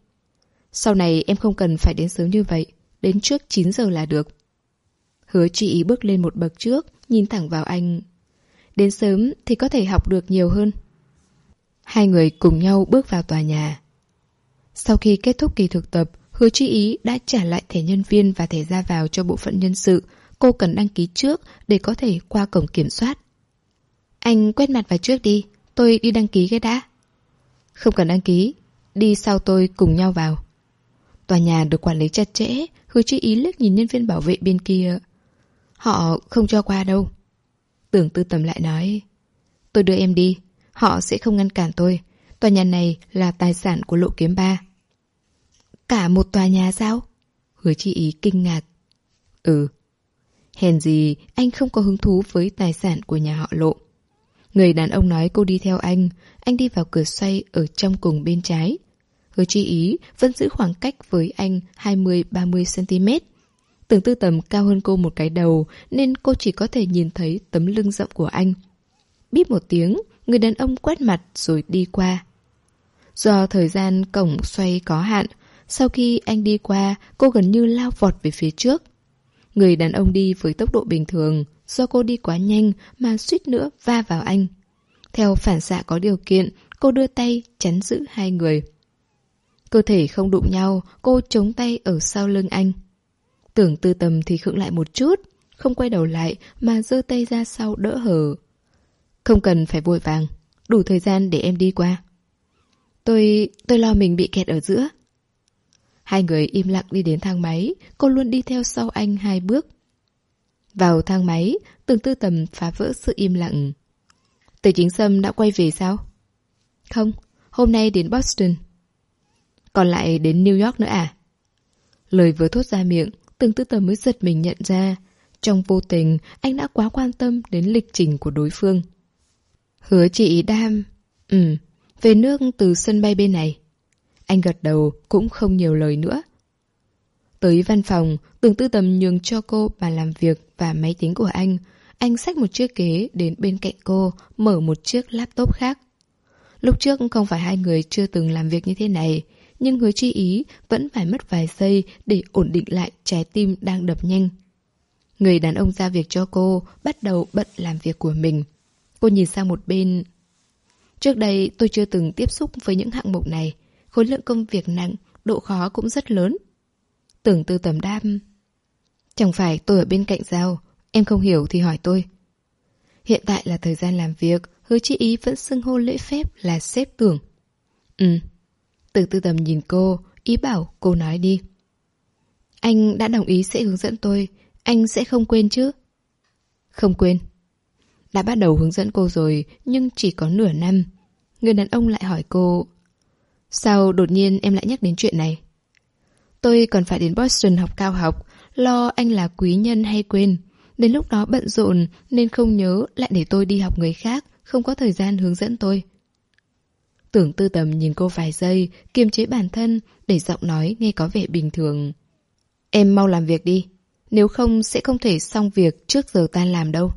Sau này em không cần phải đến sớm như vậy, đến trước 9 giờ là được. Hứa chi ý bước lên một bậc trước, nhìn thẳng vào anh, Đến sớm thì có thể học được nhiều hơn. Hai người cùng nhau bước vào tòa nhà. Sau khi kết thúc kỳ thực tập, Hứa Chi Ý đã trả lại thẻ nhân viên và thẻ ra vào cho bộ phận nhân sự. Cô cần đăng ký trước để có thể qua cổng kiểm soát. Anh quét mặt vào trước đi, tôi đi đăng ký cái đã. Không cần đăng ký, đi sau tôi cùng nhau vào. Tòa nhà được quản lý chặt chẽ, Hứa Chi Ý liếc nhìn nhân viên bảo vệ bên kia. Họ không cho qua đâu. Tưởng tư tầm lại nói Tôi đưa em đi Họ sẽ không ngăn cản tôi Tòa nhà này là tài sản của lộ kiếm ba Cả một tòa nhà sao? Hứa chi ý kinh ngạc Ừ Hèn gì anh không có hứng thú với tài sản của nhà họ lộ. Người đàn ông nói cô đi theo anh Anh đi vào cửa xoay ở trong cùng bên trái. Hứa chi ý vẫn giữ khoảng cách với anh 20-30cm Tưởng tư tầm cao hơn cô một cái đầu, Nên cô chỉ có thể nhìn thấy tấm lưng rộng của anh. Bíp một tiếng, Người đàn ông quét mặt rồi đi qua. Do thời gian cổng xoay có hạn, Sau khi anh đi qua, Cô gần như lao vọt về phía trước. Người đàn ông đi với tốc độ bình thường Do cô đi quá nhanh Mà suýt nữa va vào anh Theo phản xạ có điều kiện Cô đưa tay chắn giữ hai người Cơ thể không đụng nhau Cô chống tay ở sau lưng anh Tưởng tư tầm thì khựng lại một chút, không quay đầu lại mà giơ tay ra sau đỡ hờ. Không cần phải vội vàng, đủ thời gian để em đi qua. Tôi... tôi lo mình bị kẹt ở giữa. Hai người im lặng đi đến thang máy, cô luôn đi theo sau anh hai bước. Vào thang máy, từng tư tầm phá vỡ sự im lặng. Từ chính Sâm đã quay về sao? Không, hôm nay đến Boston. Còn lại đến New York nữa à? Lời vừa thốt ra miệng, từng tư tầm mới giật mình nhận ra. Trong vô tình, anh đã quá quan tâm đến lịch trình của đối phương. Hứa chị đam... Ừ, về nước từ sân bay bên này. Anh gật đầu cũng không nhiều lời nữa. Tới văn phòng, từng tư tầm nhường cho cô bàn làm việc và máy tính của anh. Anh xách một chiếc ghế đến bên cạnh cô, mở một chiếc laptop khác. Lúc trước không phải hai người chưa từng làm việc như thế này, nhưng hứa chi ý vẫn phải mất vài giây để ổn định lại trái tim đang đập nhanh. Người đàn ông ra việc cho cô, bắt đầu bận làm việc của mình. Cô nhìn sang một bên. Trước đây tôi chưa từng tiếp xúc với những hạng mục này. Khối lượng công việc nặng, độ khó cũng rất lớn. Tưởng tư tầm đam. Chẳng phải tôi ở bên cạnh giao, em không hiểu thì hỏi tôi. Hiện tại là thời gian làm việc, hứa chi ý vẫn xưng hô lễ phép là xếp tưởng. Ừ. Tưởng tư tầm nhìn cô, ý bảo cô nói đi. Anh đã đồng ý sẽ hướng dẫn tôi, anh sẽ không quên chứ? Không quên. Đã bắt đầu hướng dẫn cô rồi, nhưng chỉ có nửa năm. Người đàn ông lại hỏi cô Sao đột nhiên em lại nhắc đến chuyện này? Tôi còn phải đến Boston học cao học, lo anh là quý nhân hay quên. Đến lúc đó bận rộn nên không nhớ lại để tôi đi học người khác, không có thời gian hướng dẫn tôi. Tưởng tư tầm nhìn cô vài giây, kiềm chế bản thân, để giọng nói nghe có vẻ bình thường. Em mau làm việc đi, nếu không sẽ không thể xong việc trước giờ tan làm đâu.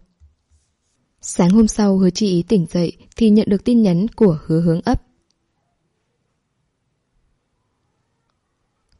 Sáng hôm sau hứa chi ý tỉnh dậy thì nhận được tin nhắn của hứa hướng ấp.